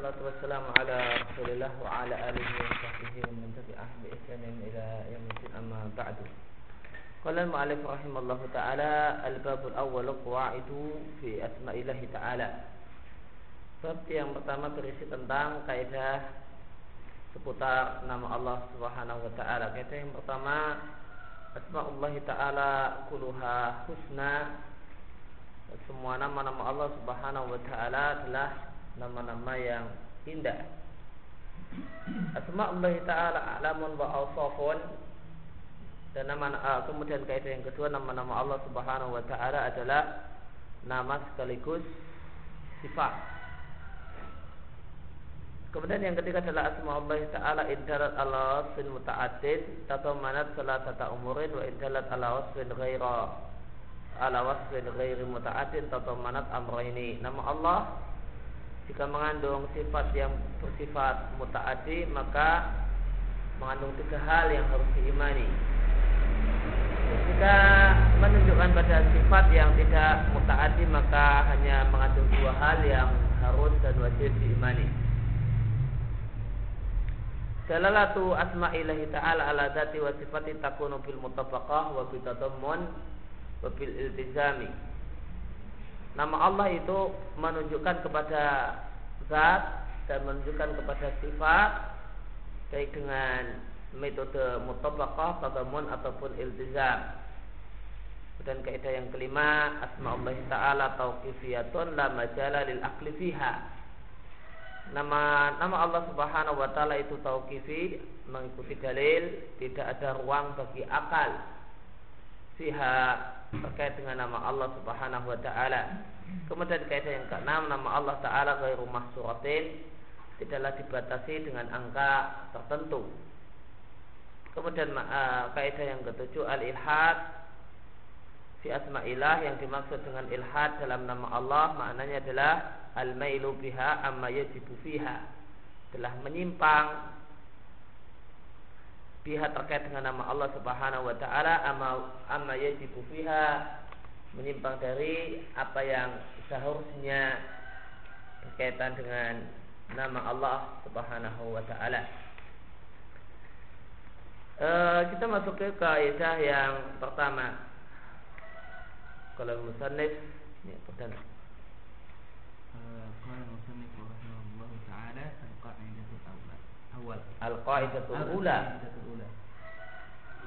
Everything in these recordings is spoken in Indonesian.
wassalatu wassalamu ala Rasulillah wa ala alihi wa sahbihi wa man tabi'ah bi ihsanin ila yaumil amma ba'du. Qala al-mu'allif rahimallahu taala al-bab al-awwal qawaidu fi asma'illah taala. Bab yang pertama berisi tentang kaidah seputar nama Allah Subhanahu wa taala. Kaidah yang pertama asma'ullah taala kulluha husna semua nama-nama Allah Subhanahu wa taala adalah nama-nama yang indah. Asma Allah Taala alamun wa awsafun dan nama uh, kemudian kaidah yang kedua nama-nama Allah Subhanahu wa taala adalah nama sekaligus sifat. Kemudian yang ketiga adalah asma Allah Taala indalat ala wasfin muta'addid tatamanat salatata umurin wa indalat ala wasfin ghaira ala wasfin ghairi muta'addid tatamanat amrayni. Nama Allah jika mengandung sifat yang bersifat mutaati maka mengandung tiga hal yang harus diimani. Jika menunjukkan pada sifat yang tidak mutaati maka hanya mengandung dua hal yang harus dan wajib diimani. Dalalatu asma'illahi ta'ala ala dhati wa sifati takunu bil mutabaqah wa wa bil iltizami Nama Allah itu menunjukkan kepada zat dan menunjukkan kepada sifat baik dengan metode mutabaqah, tadamun ataupun iltizam. Dan kaidah yang kelima, asma Allah taala tauqifiyatun la majala lil akli fiha. Nama nama Allah Subhanahu wa taala itu tauqifi, mengikuti dalil, tidak ada ruang bagi akal fiha terkait dengan nama Allah Subhanahu wa taala. Kemudian kaidah yang keenam nama Allah taala ghairu mahsuratin tidaklah dibatasi dengan angka tertentu. Kemudian uh, kaidah yang ketujuh al-ilhad fi asma'illah yang dimaksud dengan ilhad dalam nama Allah maknanya adalah al-mailu biha amma yajibu fiha telah menyimpang pihak terkait dengan nama Allah Subhanahu wa taala amma amma yajibu fiha menyimpang dari apa yang seharusnya berkaitan dengan nama Allah Subhanahu wa taala. E, kita masuk ke kaidah yang pertama. Kalau musannif ya, ini eh, pertama. Al-qa'idatul awal. Al-qa'idatul ula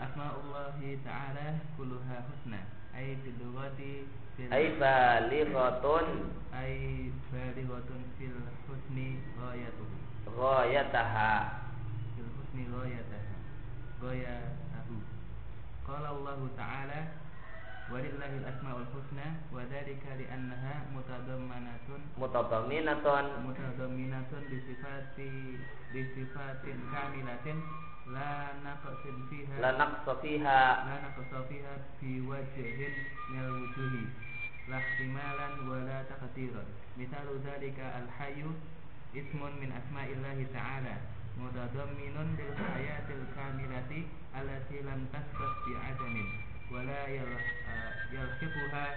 asma'ullahi ta'ala kulluha husna. Ay bilugati ay balighatun. Ay balighatun fil husni ghayatuhu. Ghayataha. Fil husni ghayataha. Ghayatahu. Qala Allah ta'ala ولله الأسماء الحسنى وذلك لأنها متضمنة متضمنة متضمنة بصفات بصفات كاملة لا نقص فيها لا نقص فيها لا نقص فيها في وجه من الوجوه لا احتمالا ولا تقديرا مثال ذلك الحي اسم من أسماء الله تعالى متضمن للحياة الكاملة التي لم تسبق بعدم ولا يلحقها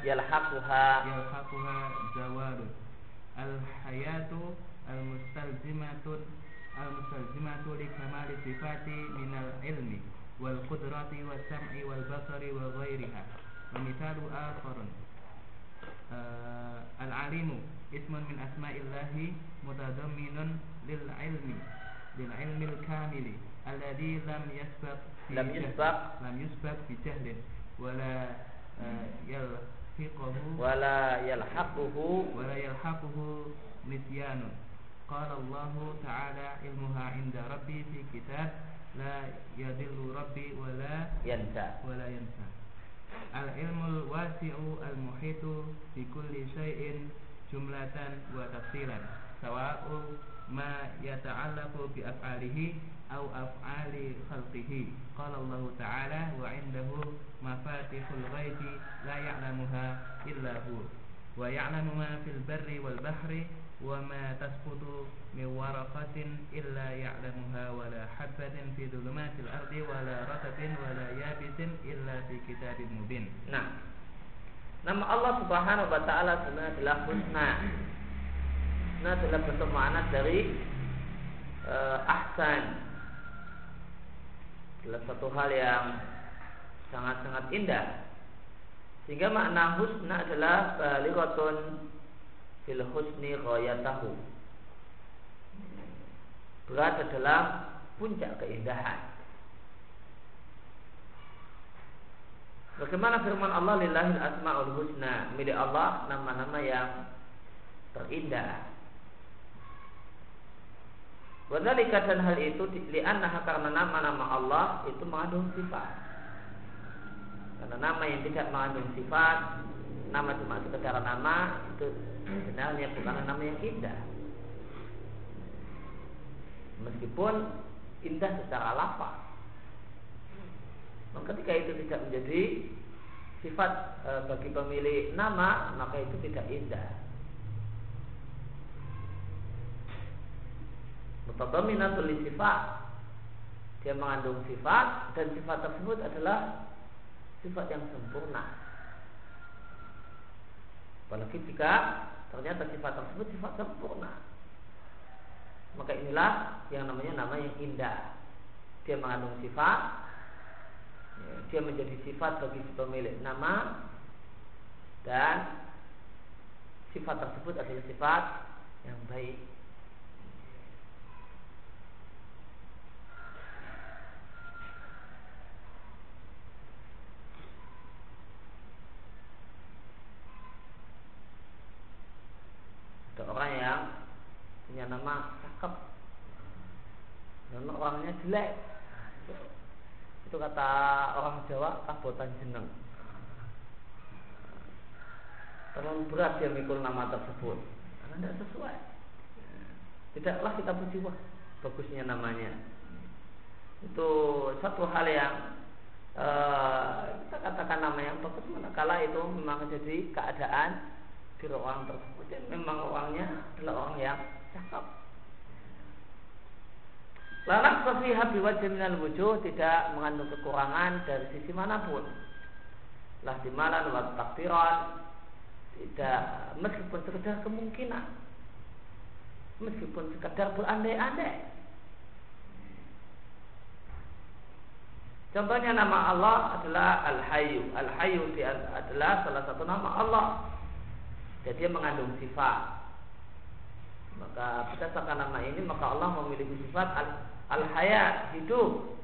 يلحقها. يلحقها زوال. الحياة المستلزمة المستلزمة لكمال الصفات من العلم والقدرة والسمع والبصر وغيرها. ومثال آخر. آه العليم اسم من أسماء الله متضمن للعلم للعلم الكامل الذي لم يسبق لم يسبق. لم يسبق بجهل wala eh, yalhiquhu wala yalhaquhu wala yalhaquhu nisyanu qala Allah ta'ala ilmuha inda rabbi fi kitab la yadillu rabbi wala yansa. wala yansa. Al ilmul wasi'u al muhitu bi kulli jumlatan wa tafsilan. Sawa'u ma yata'allaqu bi af'alihi au af'ali khalqihi. Qala Allah Ta'ala wa 'indahu mafatihul ghaibi la ya'lamuha illa hu. Wa ya'lamu ma fil barri wal bahri wa ma tasqutu min waraqatin illa ya'lamuha wa la habatin fi dhulumatil ardi wa la ratatin wa la yabisin illa fi kitabin mubin. Nah, Nama Allah Subhanahu wa taala sebenarnya adalah husna. Husna adalah bentuk makna dari uh, ahsan, adalah satu hal yang sangat-sangat indah. Sehingga makna husna adalah balighatun fil husni ghayatahu. Berada dalam puncak keindahan. Bagaimana firman Allah lillahil asmaul husna. Milik Allah nama-nama yang terindah Wadhalika dan hal itu li'anna karena nama-nama Allah itu mengandung sifat. Karena nama yang tidak mengandung sifat, nama cuma sekedar nama itu sebenarnya bukan nama yang indah. Meskipun indah secara lafaz. Maka ketika itu tidak menjadi sifat e, bagi pemilik nama, maka itu tidak indah. Mutadaminatul sifat dia mengandung sifat dan sifat tersebut adalah sifat yang sempurna. Apalagi jika ternyata sifat tersebut sifat sempurna. Maka inilah yang namanya nama yang indah. Dia mengandung sifat ya, dia menjadi sifat bagi si pemilik nama dan sifat tersebut adalah sifat yang baik ada orang yang punya nama cakep. Dan orangnya jelek. Itu kata orang Jawa kabotan jeneng. Terlalu berat dia mikul nama tersebut. Karena tidak sesuai. Tidaklah kita puji wah bagusnya namanya. Itu satu hal yang uh, kita katakan nama yang bagus. Manakala itu memang jadi keadaan di orang tersebut dan memang orangnya adalah orang yang cakap. Lanak safiha biwajah minal wujuh tidak mengandung kekurangan dari sisi mana pun. Lah dimalan wa takdiran tidak meskipun sekedar kemungkinan meskipun sekedar berandai-andai Contohnya nama Allah adalah Al-Hayyu. Al-Hayyu adalah salah satu nama Allah dan dia mengandung sifat. Maka berdasarkan nama ini maka Allah memiliki sifat al, al hayat hidup.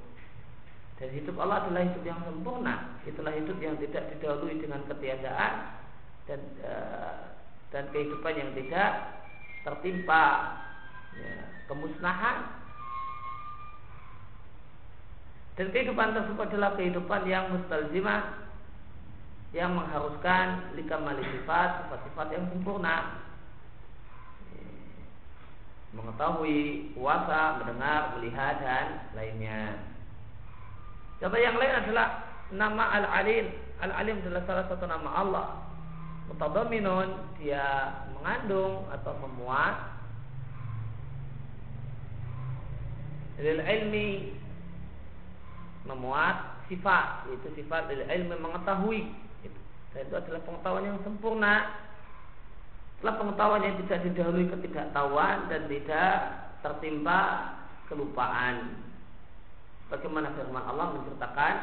Dan hidup Allah adalah hidup yang sempurna. Itulah hidup yang tidak didahului dengan ketiadaan dan e, dan kehidupan yang tidak tertimpa ya, kemusnahan. Dan kehidupan tersebut adalah kehidupan yang mustalzimah yang mengharuskan likamali sifat sifat-sifat yang sempurna mengetahui puasa, mendengar, melihat dan lainnya. Contoh yang lain adalah nama Al-Alim. Al-Alim adalah salah satu nama Allah. Mutadaminun dia mengandung atau memuat lil ilmi memuat sifat yaitu sifat lil ilmi mengetahui dan itu adalah pengetahuan yang sempurna. Setelah pengetahuan yang tidak didahului ketidaktahuan Dan tidak tertimpa kelupaan. Bagaimana firman Allah menceritakan?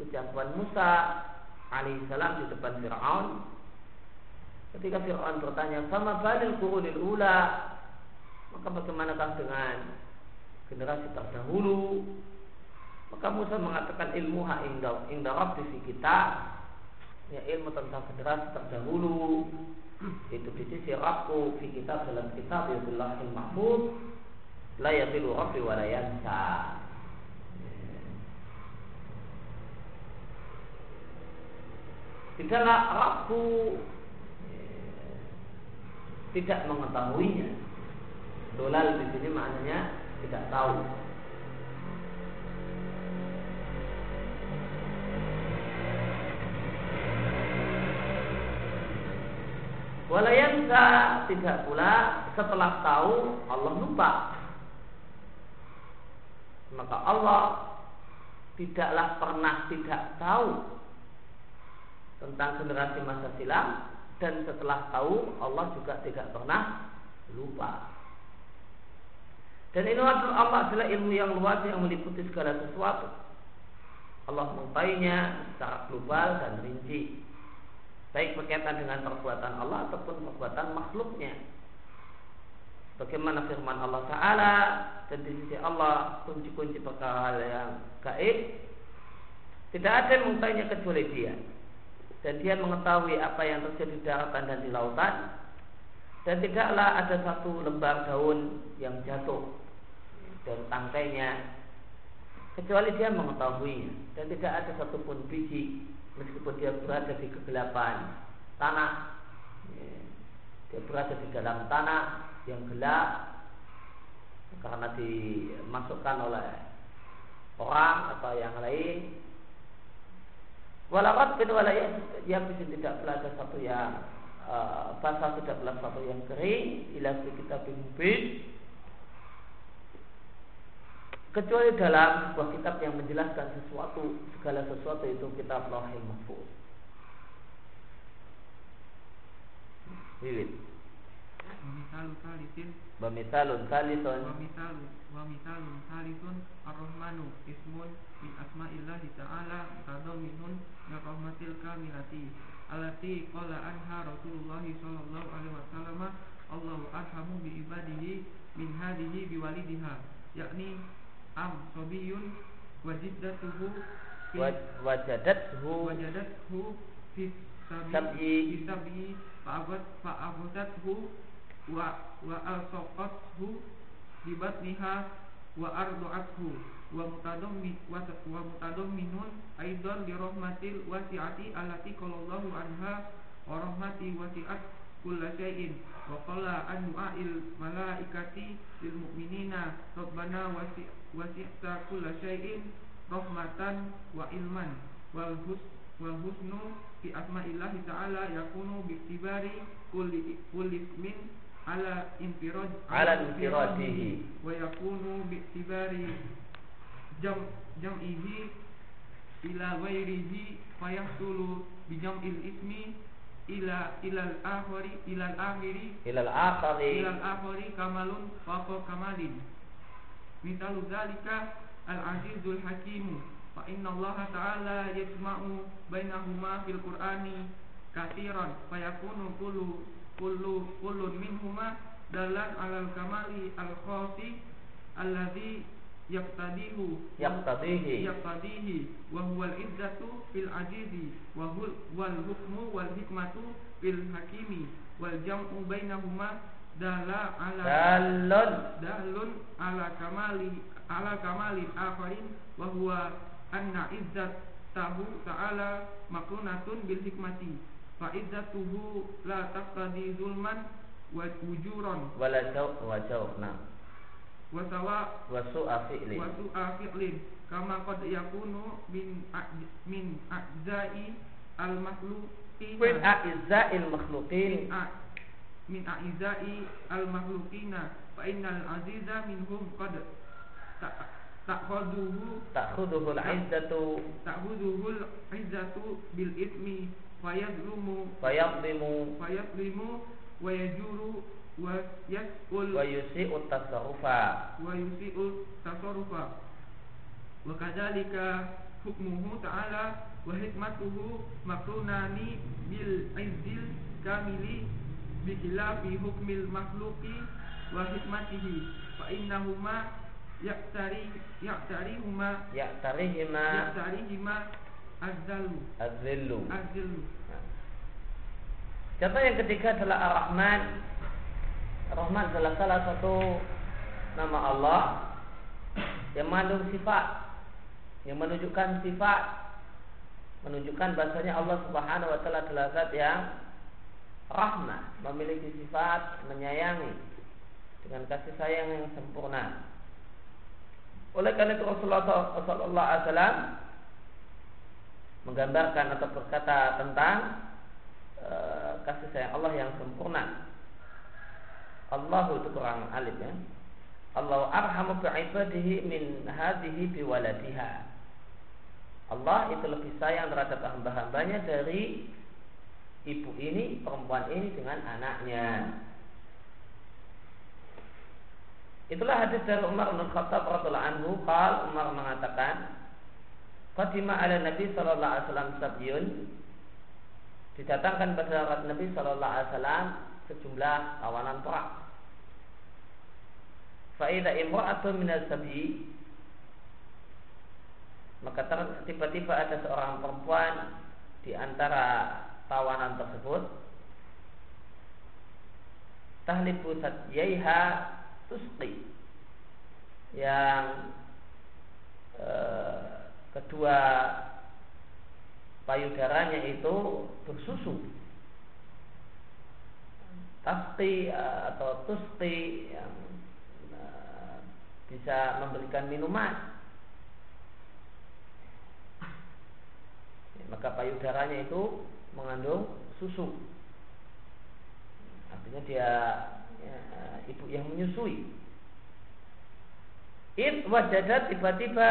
Ucapan Musa alaihissalam di depan Fir'aun. Ketika Fir'aun bertanya Sama balil kurunil ula? Maka bagaimanakah dengan generasi terdahulu? Maka Musa mengatakan ilmuha inda, inda rabbi kita ya ilmu tentang generasi terdahulu. Itu di sisi Rabbu fi kitab dalam kitab ya billahil mahfud la yadillu rabbi wa la yansa. Tidaklah Rabbu tidak mengetahuinya. Dolal di sini maknanya tidak tahu Walayansa tidak pula setelah tahu Allah lupa. Maka Allah tidaklah pernah tidak tahu tentang generasi masa silam dan setelah tahu Allah juga tidak pernah lupa. Dan ini Allah adalah ilmu yang luas yang meliputi segala sesuatu. Allah mengetahuinya secara global dan rinci. Baik berkaitan dengan perbuatan Allah ataupun perbuatan makhluknya. Bagaimana firman Allah Ta'ala? Dan di sisi Allah kunci-kunci perkara yang gaib. Tidak ada yang mengetahuinya kecuali dia. Dan dia mengetahui apa yang terjadi di daratan dan di lautan. Dan tidaklah ada satu lembar daun yang jatuh dari tangkainya kecuali dia mengetahuinya. Dan tidak ada satupun biji meskipun dia berada di kegelapan tanah dia berada di dalam tanah yang gelap karena dimasukkan oleh orang atau yang lain. Walakat bin walayat yang tidak belajar satu yang uh, basah tidak belajar satu yang kering ilah kita bin kecuali dalam sebuah kitab yang menjelaskan sesuatu segala sesuatu itu kitab Lauhul Mahfuz. Wiwit. Wamisalu salisin Wamisalun salisun. Wamisalu Wamisalun salisun. Ar-Rahmanu Ismun Min asma'illahi ta'ala Tadaminun Min rahmatil kamilati. Alati qala anha Rasulullah sallallahu alaihi wasallam Allahu arhamu bi ibadihi Min hadihi bi walidiha. Yakni Am sobiyun Wajiddatuhu Wajadathu Wajadathu Fi sab'i Fi Fa'abudathu wa wa alsaqathu bi batniha wa ardu'athu wa mutadammi wa mutadamminun aidan li rahmatil wasi'ati allati qallallahu anha wa rahmati wasi'at kulla shay'in wa qala an du'ail malaikati lil mu'minina rabbana wasi' wasi'ta kulla shay'in rahmatan wa ilman. Wal hus wal husnu fi asma'illahi ta'ala yakunu bi tibari kulli kulli ismin ala infirad ala infiradihi. wa yakunu bi'tibari jam jam'ihi ila ghairihi fayahsulu bi jam'il ismi ila ila al-akhiri ila al-akhiri ila al-akhiri ila al-akhiri kamalun wa kamalin. Misalu zalika al-azizul hakim fa inna Allah ta'ala yajma'u bainahuma fil qur'ani katiran fayakunu kullu kullu kullun minhuma dalan alal kamali al khasi alladhi yaqtadihu. Yaqtadihi. Yaqtadihi. Wa huwa al izzatu fil azizi wa hul wal hukmu wal hikmatu fil hakimi. Wal jam'u bainahuma dala ala dalun. Dalun ala kamali ala kamali akharin. Wa huwa anna izzat tahu ta'ala makunatun bil hikmati. Fa izzatuhu la taqtadi zulman wa wujuran wala jaw wa nah wa sawa wa su'a fi'lin. Wa su'a fi'lin. Kama qad yakunu min min ajza'i al makhluqin min a'za'il makhluqin min a'zai al makhluqina fa innal aziza minhum qad ta'khuduhu. Ta'khuduhu al izzatu ta'khuduhu al izzatu bil ismi fayadlumu fayadlimu fayadlimu wa yajuru wa yas'ul wa yusi'u tasarrufa. Wa yusi'u tasarrufa. Wa kadzalika hukmuhu ta'ala wa hikmatuhu makrunani bil izzil kamili bi khilafi hukmil makhluqi wa hikmatihi. Fa innahuma ya'tari ya'tarihuma ya'tarihima ya'tarihima azzalu. Azillu azzalu Contoh yang ketiga adalah Ar-Rahman. Ar-Rahman adalah salah satu nama Allah yang mengandung sifat, yang menunjukkan sifat, menunjukkan bahasanya Allah Subhanahu wa taala adalah zat yang rahmah, memiliki sifat menyayangi dengan kasih sayang yang sempurna. Oleh karena itu Rasulullah sallallahu alaihi wasallam menggambarkan atau berkata tentang uh, kasih sayang Allah yang sempurna. Allah itu kurang alim ya. Allah arhamu bi'ibadihi min hadhihi biwaladiha. Allah itu lebih sayang terhadap hamba-hambanya dari ibu ini, perempuan ini dengan anaknya. Itulah hadis dari Umar bin Khattab radhiyallahu anhu, qal Umar mengatakan, Fatimah ala Nabi sallallahu alaihi wasallam sabyun didatangkan pada Nabi sallallahu alaihi wasallam sejumlah tawanan perang. Faida imra'atun min sabyi maka tiba-tiba ada seorang perempuan di antara tawanan tersebut tahlibu sadyaiha tusqi yang eh, kedua payudaranya itu bersusu tasqi eh, atau tusqi yang eh, bisa memberikan minuman. Maka payudaranya itu mengandung susu. Artinya dia ya, ibu yang menyusui. It wajadat tiba-tiba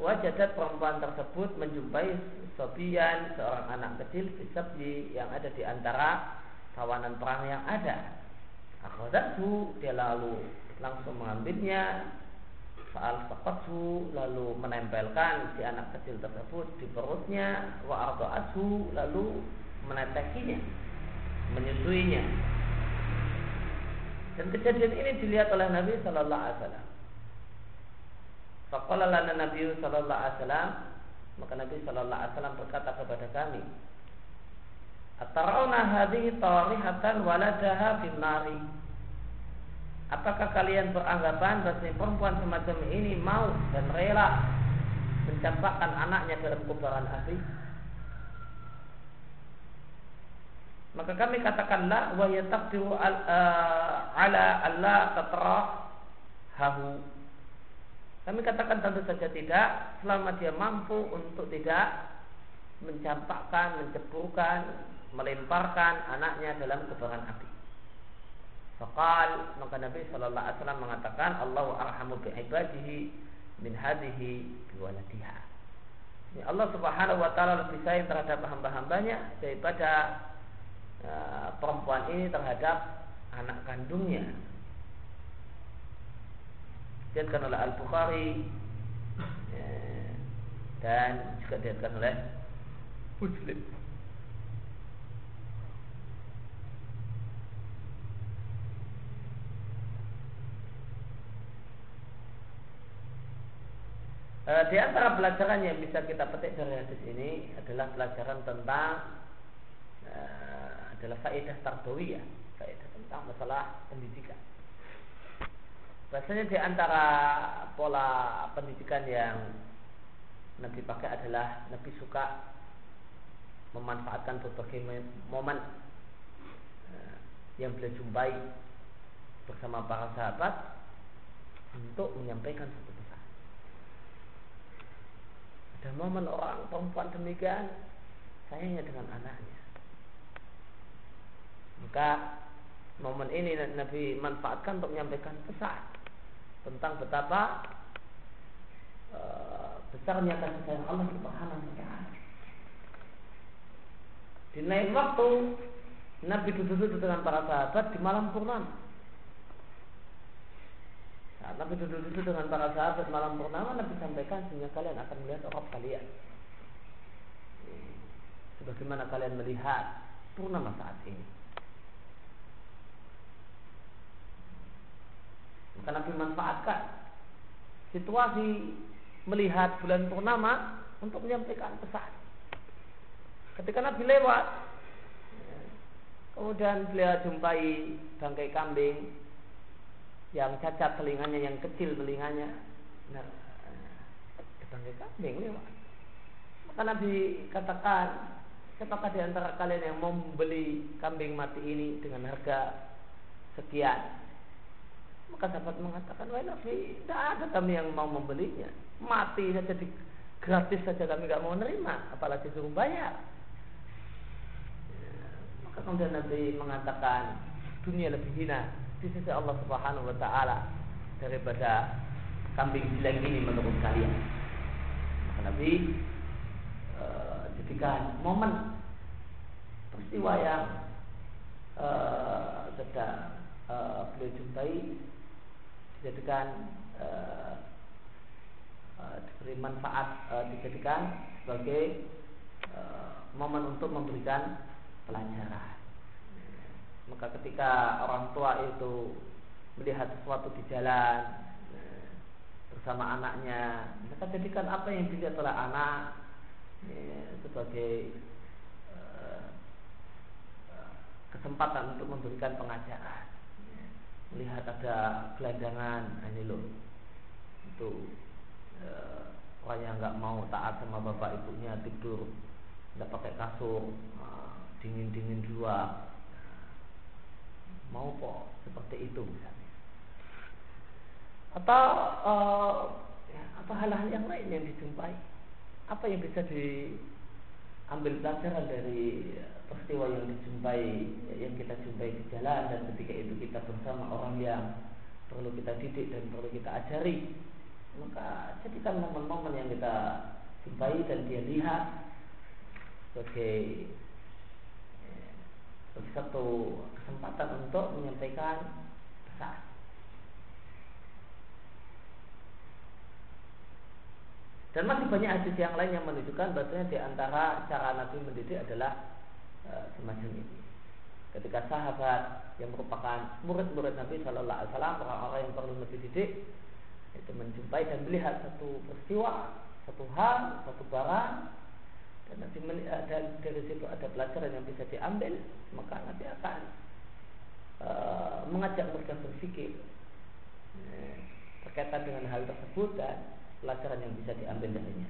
wajadat perempuan tersebut menjumpai sobian seorang anak kecil fisabli yang ada di antara kawanan perang yang ada. Akhadatu dia lalu langsung mengambilnya Fa'al faqathu lalu menempelkan si anak kecil tersebut di perutnya wa arda'athu lalu menetekinya menyusuinya dan kejadian ini dilihat oleh Nabi Shallallahu Alaihi Wasallam. Faqala lana Nabi Shallallahu Alaihi Wasallam maka Nabi Shallallahu Alaihi Wasallam berkata kepada kami Atarauna hadhihi tarihatan waladaha bin nari Apakah kalian beranggapan bahwa perempuan semacam ini mau dan rela mencampakkan anaknya dalam kubaran api? Maka kami katakanlah wa yataqdiru al, uh, ala Allah hahu. Kami katakan tentu saja tidak selama dia mampu untuk tidak mencampakkan, menceburkan, melemparkan anaknya dalam kubaran api. Fakal maka Nabi Shallallahu Alaihi Wasallam mengatakan Allahu arhamu bi ibadihi min hadhihi biwaladiha. Ya Allah Subhanahu wa taala lebih sayang terhadap hamba-hambanya daripada uh, perempuan ini terhadap anak kandungnya. Diatkan oleh Al Bukhari ya, dan juga diatkan oleh Muslim. E, di antara pelajaran yang bisa kita petik dari hadis ini adalah pelajaran tentang e, adalah faedah tarbawiyah, faedah tentang masalah pendidikan. Biasanya di antara pola pendidikan yang Nabi pakai adalah Nabi suka memanfaatkan berbagai momen e, yang beliau jumpai bersama para sahabat untuk menyampaikan satu ada momen orang perempuan demikian sayangnya dengan anaknya. Maka momen ini Nabi manfaatkan untuk menyampaikan pesan tentang betapa uh, besarnya kasih sayang Allah Subhanahu wa taala. Di lain waktu Nabi duduk-duduk dengan para sahabat di malam purnama. Saat Nabi duduk-duduk dengan para sahabat malam purnama Nabi sampaikan sehingga kalian akan melihat Rob kalian. Sebagaimana kalian melihat purnama saat ini. Maka Nabi manfaatkan situasi melihat bulan purnama untuk menyampaikan pesan. Ketika Nabi lewat, kemudian beliau jumpai bangkai kambing yang cacat telinganya, yang kecil telinganya. Nah, tetangga kambing. Maka Nabi katakan, siapakah di antara kalian yang mau membeli kambing mati ini dengan harga sekian? Maka sahabat mengatakan, wah Nabi, tidak ada kami yang mau membelinya. Mati saja di, gratis saja kami nggak mau menerima, apalagi suruh bayar. Ya, maka kemudian Nabi mengatakan, dunia lebih hina di sisi Allah Subhanahu wa taala daripada kambing jilang ini menurut kalian. Maka Nabi e, jadikan momen peristiwa yang e, sedang e, beliau jumpai di dijadikan uh, uh, diberi manfaat uh, dijadikan sebagai uh, momen untuk memberikan pelajaran. Maka ketika orang tua itu melihat sesuatu di jalan bersama anaknya, mereka jadikan apa yang dilihat oleh anak ya, sebagai kesempatan untuk memberikan pengajaran melihat ada gelandangan nah, ini loh. Itu e, orang yang nggak mau taat sama bapak ibunya tidur nggak pakai kasur dingin dingin di luar mau kok seperti itu misalnya. Atau e, ya, atau hal-hal yang lain yang dijumpai. Apa yang bisa diambil pelajaran dari peristiwa yang dijumpai yang kita jumpai di jalan dan ketika itu kita bersama orang yang perlu kita didik dan perlu kita ajari maka jadikan momen-momen yang kita jumpai dan dia lihat sebagai satu kesempatan untuk menyampaikan pesan dan masih banyak hadis yang lain yang menunjukkan bahwasanya di antara cara Nabi mendidik adalah Eh, semacam ini. Ketika sahabat yang merupakan murid-murid Nabi Shallallahu Alaihi Wasallam orang-orang yang perlu Nabi didik itu menjumpai dan melihat satu peristiwa, satu hal, satu barang dan nanti dan dari situ ada pelajaran yang bisa diambil maka nanti akan uh, mengajak mereka berpikir uh, berkaitan dengan hal tersebut dan pelajaran yang bisa diambil darinya.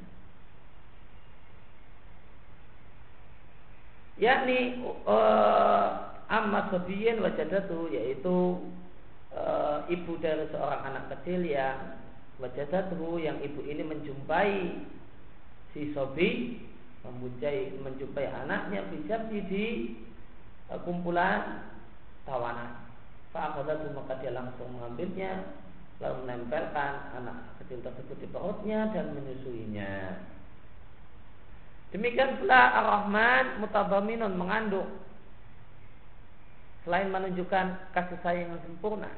yakni uh, amma sabiyin wajadatu yaitu uh, ibu dari seorang anak kecil yang wajadatu yang ibu ini menjumpai si sobi menjumpai menjumpai anaknya bisa di uh, kumpulan tawanan Fa'akadatu maka dia langsung mengambilnya lalu menempelkan anak kecil tersebut di perutnya dan menyusuinya. Demikian pula Ar-Rahman mutabaminun mengandung selain menunjukkan kasih sayang yang sempurna.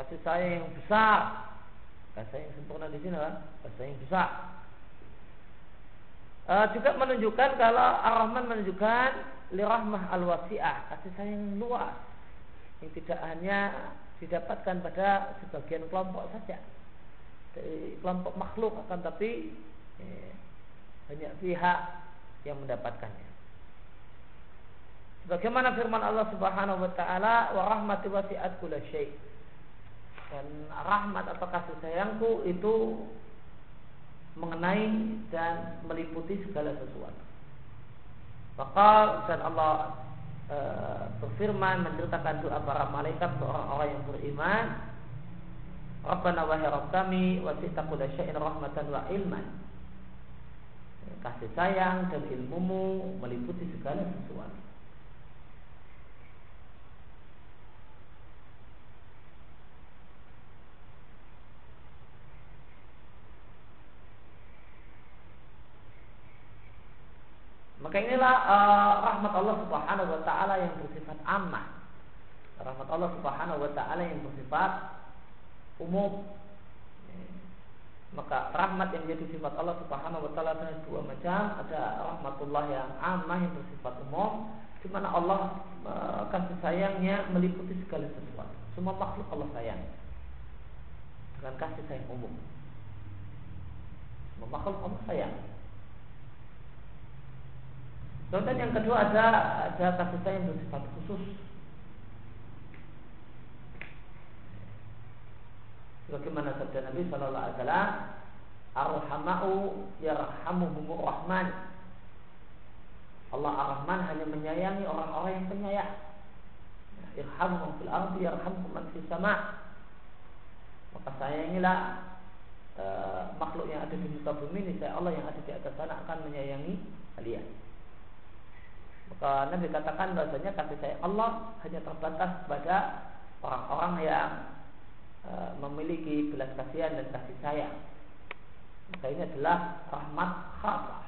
Kasih sayang yang besar. Kasih sayang yang sempurna di sini kan? Kasih sayang yang besar. E, juga menunjukkan kalau Ar-Rahman menunjukkan lirahmah al-wasi'ah, kasih sayang yang luas yang tidak hanya didapatkan pada sebagian kelompok saja dari kelompok makhluk akan tapi eh, banyak pihak yang mendapatkannya. Bagaimana firman Allah Subhanahu wa taala wa rahmati wasi'at syai. Dan rahmat atau kasih sayangku itu mengenai dan meliputi segala sesuatu. Maka dan Allah e, berfirman menceritakan doa para malaikat orang-orang yang beriman Rabbana wa Rabb kami wasita kulla syai'in rahmatan wa ilman. Kasih sayang dan ilmumu meliputi segala sesuatu. Maka inilah uh, rahmat Allah Subhanahu wa taala yang bersifat aman. Rahmat Allah Subhanahu wa taala yang bersifat umum maka rahmat yang jadi sifat Allah Subhanahu wa taala ada dua macam, ada rahmatullah yang amah yang bersifat umum di mana Allah e, kasih sayangnya meliputi segala sesuatu. Semua makhluk Allah sayang. Dengan kasih sayang umum. Semua makhluk Allah sayang. Kemudian yang kedua ada ada kasih sayang bersifat khusus Bagaimana sabda Nabi Shallallahu Alaihi Wasallam, Arhamau yarhamuhumur Rahman. Allah Ar-Rahman hanya menyayangi orang-orang yang penyayang. Irhamhum fil ardi yarhamhum man fis sama. Maka sayangilah e, makhluk yang ada di muka bumi ini saya Allah yang ada di atas sana akan menyayangi kalian. Maka Nabi katakan bahasanya kasih sayang Allah hanya terbatas pada orang-orang yang Eh, memiliki belas kasihan dan kasih sayang. Maka ini adalah rahmat khasah.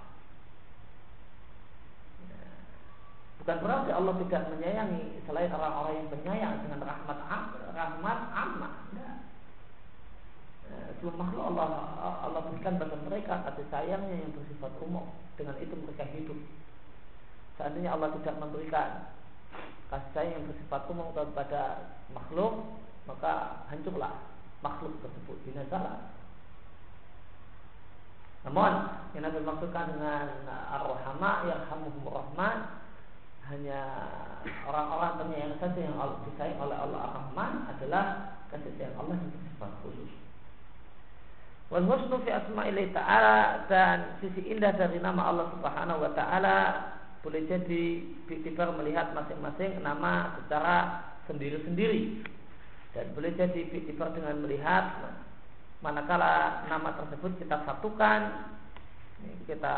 Bukan berarti Allah tidak menyayangi selain orang-orang yang penyayang dengan rahmat rahmat amat. Eh, sebelum makhluk Allah Allah berikan pada mereka kasih sayangnya yang bersifat umum. Dengan itu mereka hidup. Seandainya Allah tidak memberikan kasih sayang yang bersifat umum kepada makhluk, maka hancurlah makhluk tersebut binasalah. Namun yang Nabi maksudkan dengan ar-rahama yang hamuhum rahman hanya orang-orang penyayang saja yang disayang oleh Allah Ar-Rahman adalah kasih sayang Allah yang bersifat khusus. Wal husnu fi asma'illah ta'ala dan sisi indah dari nama Allah Subhanahu wa taala boleh jadi bikibar melihat masing-masing nama secara sendiri-sendiri. Dan boleh jadi bikibar dengan melihat manakala nama tersebut kita satukan kita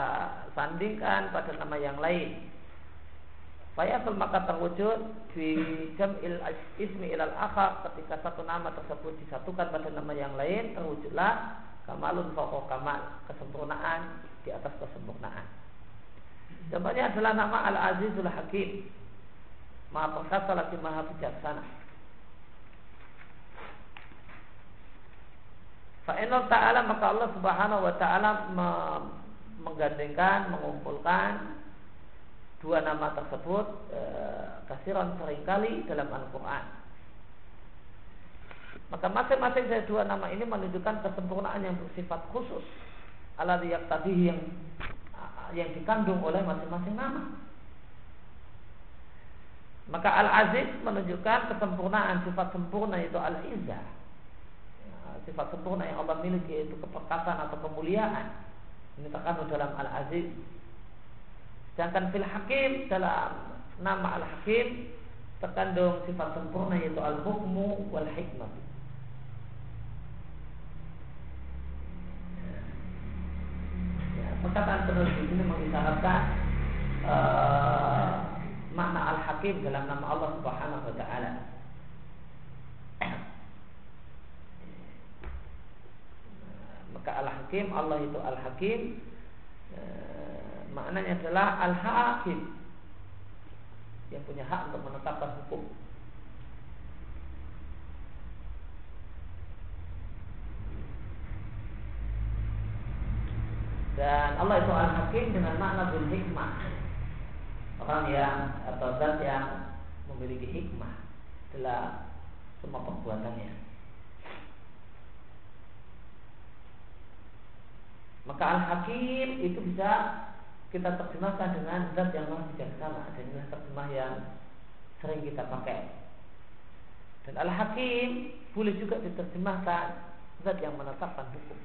sandingkan pada nama yang lain. Fayatul maka terwujud di jam'il ismi ilal akhar. Ketika satu nama tersebut disatukan pada nama yang lain terwujudlah kamalun fawqa kamal kesempurnaan di atas kesempurnaan. Contohnya adalah nama Al-Azizul Hakim Maha perkasa lagi maha bijaksana. Fa'inal ta'ala maka Allah subhanahu wa ta'ala menggandengkan, mengumpulkan dua nama tersebut e, kasiran sering kali dalam Al-Quran. Maka masing-masing dari dua nama ini menunjukkan kesempurnaan yang bersifat khusus. Ala tadi yang yang dikandung oleh masing-masing nama. Maka Al-Aziz menunjukkan kesempurnaan sifat sempurna yaitu Al-Izzah. Ya, sifat sempurna yang Allah miliki yaitu keperkasaan atau kemuliaan. Ini terkandung dalam Al-Aziz Sedangkan fil hakim dalam nama al-hakim terkandung sifat sempurna yaitu al-hukmu wal hikmah. Penulis ini mengisyaratkan uh, makna al-hakim dalam nama Allah Subhanahu wa taala. Maka al-hakim Allah itu al-hakim maknanya adalah al-hakim yang punya hak untuk menetapkan hukum. Dan Allah itu al-hakim dengan makna bil hikmah. Orang yang atau zat yang memiliki hikmah dalam semua perbuatannya. Maka al-hakim itu bisa kita terjemahkan dengan zat yang maha bijaksana dan ini terjemah yang sering kita pakai. Dan al-hakim boleh juga diterjemahkan zat yang menetapkan hukum.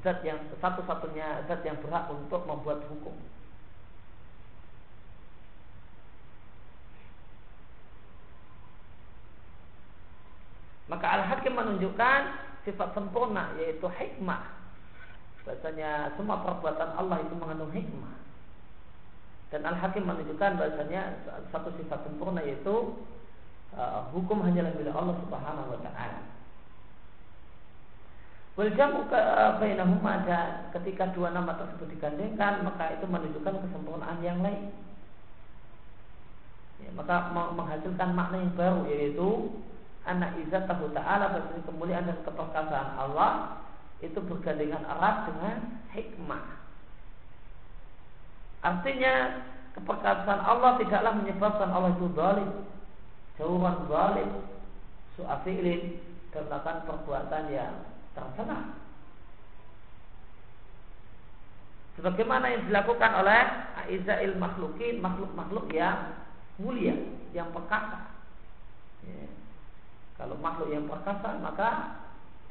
Zat yang satu-satunya zat yang berhak untuk membuat hukum. Maka al-hakim menunjukkan sifat sempurna yaitu hikmah. Bahasanya semua perbuatan Allah itu mengandung hikmah. Dan Al-Hakim menunjukkan bahasanya satu sifat sempurna yaitu uh, hukum hanyalah milik Allah Subhanahu wa taala. Wal jamu uh, bainahuma dan ketika dua nama tersebut digandengkan maka itu menunjukkan kesempurnaan yang lain. Ya, maka menghasilkan makna yang baru yaitu anak izzatahu ta'ala bahwa kemuliaan dan keperkasaan Allah itu bergandengan erat dengan hikmah. Artinya keperkasaan Allah tidaklah menyebabkan Allah itu zalim, jauhan zalim, su'afilin dan perbuatan yang tercela. Sebagaimana yang dilakukan oleh Aizail makhlukin, makhluk-makhluk yang mulia, yang perkasa. Ya kalau makhluk yang perkasa maka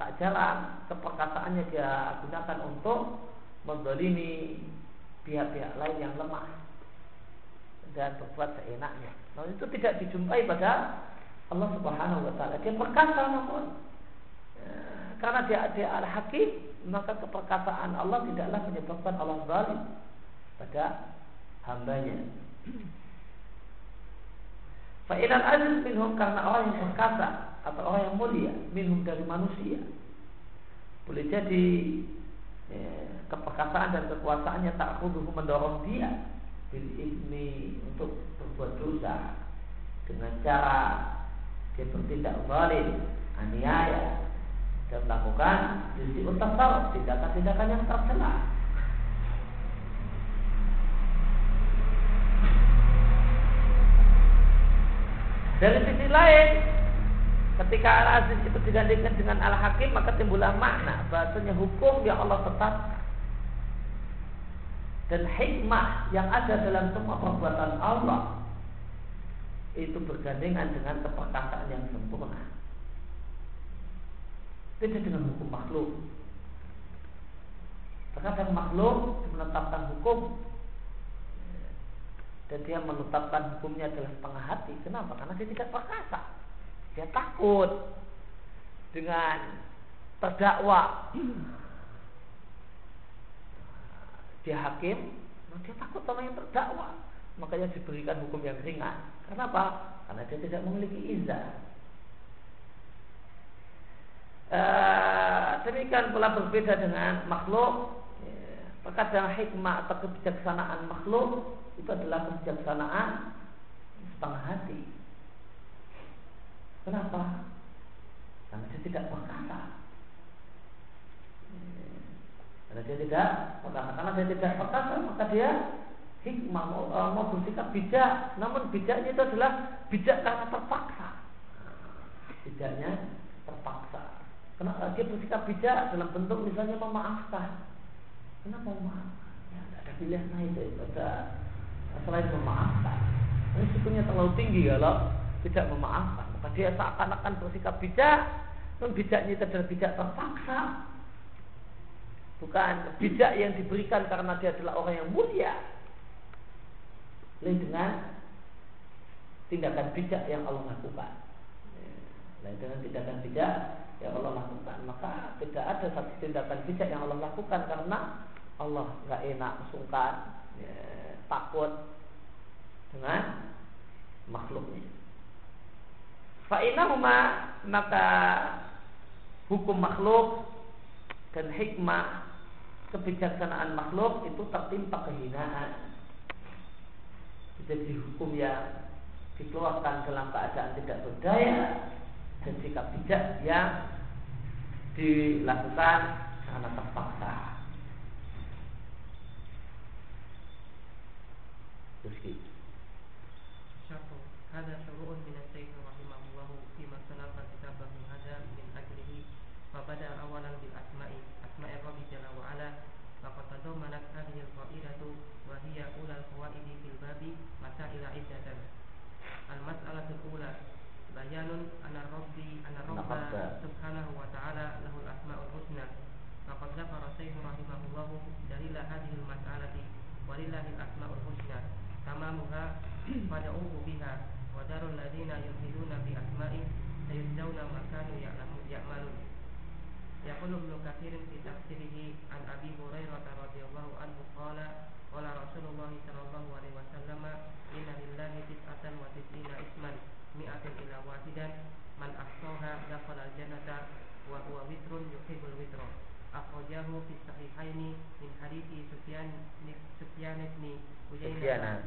tak jalan keperkasaannya dia gunakan untuk mendolimi pihak-pihak lain yang lemah dan berbuat seenaknya. Nah itu tidak dijumpai pada Allah Subhanahu Wa Taala. Dia perkasa namun karena dia dia al hakim maka keperkasaan Allah tidaklah menyebabkan Allah zalim pada hambanya. Fa'ilal aziz minhum karena orang yang perkasa atau orang yang mulia minum dari manusia boleh jadi ya, keperkasaan dan kekuasaannya tak kudu mendorong dia bil untuk berbuat dosa dengan cara dia bertindak zalim, aniaya dan melakukan sisi utasawuf tindakan-tindakan yang tercela. Dari sisi lain, ketika Al-Aziz itu digandingkan dengan Al-Hakim, maka timbullah makna bahasanya hukum yang Allah tetapkan dan hikmah yang ada dalam semua perbuatan Allah itu bergandengan dengan keperkasaan yang sempurna. Tidak dengan hukum makhluk. Terkadang makhluk menetapkan hukum dan dia menetapkan hukumnya adalah setengah hati. Kenapa? Karena dia tidak perkasa. Dia takut dengan terdakwa dia hakim, dia takut sama yang terdakwa. Makanya diberikan hukum yang ringan. Kenapa? Karena dia tidak memiliki izah. E, demikian pula berbeda dengan makhluk. Ya, terkadang hikmah atau kebijaksanaan makhluk itu adalah kebijaksanaan setengah hati. Kenapa? Karena dia tidak perkasa. Karena dia tidak perkasa, karena dia tidak perkasa maka dia hikmah mau, uh, mau bersikap bijak. Namun bijaknya itu adalah bijak karena terpaksa. Bijaknya terpaksa. Kenapa dia bersikap bijak dalam bentuk misalnya memaafkan? Kenapa memaafkan? Ya, ada pilihan lain daripada selain memaafkan. Risikonya terlalu tinggi kalau tidak memaafkan. Maka dia seakan-akan bersikap bijak, namun bijaknya itu adalah bijak terpaksa bukan bijak yang diberikan karena dia adalah orang yang mulia lain dengan tindakan bijak yang Allah lakukan lain dengan tindakan bijak yang Allah lakukan maka tidak ada satu tindakan bijak yang Allah lakukan karena Allah nggak enak sungkan ya, takut dengan makhluknya Fa'inahuma maka hukum makhluk dan hikmah kebijaksanaan makhluk itu tertimpa kehinaan. Jadi hukum yang dikeluarkan dalam keadaan tidak berdaya dan sikap bijak yang dilakukan karena terpaksa. Terus gitu. Syafu, ada syafu'un min تمامها فدعوه بها ودار الذين يلحدون في أسمائه سيجزون ما كانوا يعملون يقول ابن كثير في تفسيره عن أبي هريرة رضي الله عنه قال قال رسول الله صلى الله عليه وسلم إن لله تسعة وتسعين اسما مئة إلى واحدا من أحصاها دخل الجنة وهو وتر يحب الوتر أخرجاه في الصحيحين من حديث سفيان سفيان بن عيينة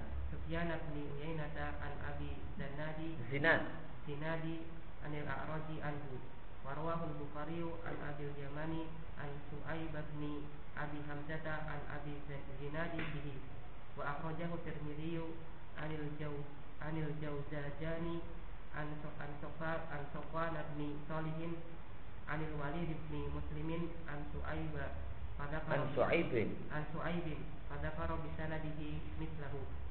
Sufyan bin Yainata an Abi Zanadi Zinad. Zinadi anil A'raji anhu. Warwahu al-Bukhari an Abi Yamani an Su'aib bin Abi Hamzata an Abi Zinadi bihi. Wa akhrajahu Tirmidzi anil Jaw anil Jawzajani an an Sufyan an Sufyan bin Salihin anil Walid bin Muslimin an Su'aib. An Su'aib. an Su'aib. Fadzakara bi sanadihi mithlahu.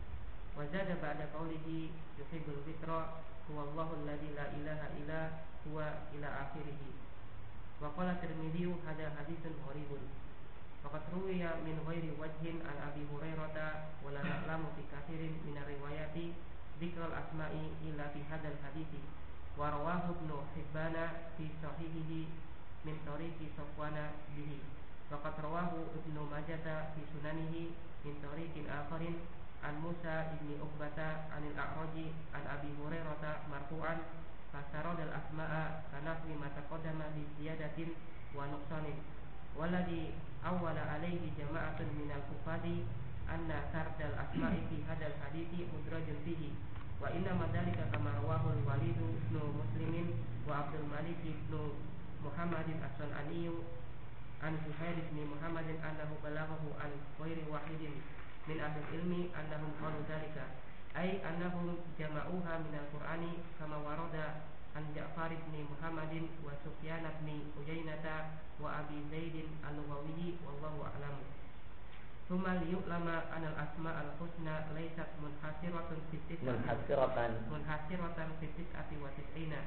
Wazada ba'da qawlihi yuhibbul fitra huwa Allahu alladhi la ilaha illa huwa ila akhirih. Wa qala Tirmidzi hadha haditsun gharibun. Faqad ruwiya min ghairi wajhin an Abi Hurairah wa la na'lamu fi katsirin min riwayati dzikral asma'i illa fi hadzal hadithi. Wa rawahu Ibnu Hibban fi sahihihi min tariqi Safwan bihi. Faqad rawahu Ibnu Majah fi sunanihi min tariqin akharin an Musa ibni Uqbata anil A'raji an Abi Hurairah marfu'an fasara dal asma'a kanafri ma taqaddama bi ziyadatin wa nuqsanin. Walladhi awwala alayhi jama'atun minal kufadi anna sardal asma'i fi hadal hadithi mudrajun bihi wa inna madalika kama rawahu al-walid muslimin wa Abdul Malik ibn Muhammad as-Sanani an Zuhair ibn Muhammad annahu balaghahu an ghairi wahidin min ahli ilmi annahum qalu dzalika ai annahum jama'uha min al-qur'ani kama warada an Ja'far bin Muhammadin wa Sufyan bin Uyainah wa Abi Zaidin al-Wawiyi wallahu a'lam. Tuma liuk lama anal asma al-husna laysat munhasiratun fitis munhasir watan fitis ati wa tis'ina.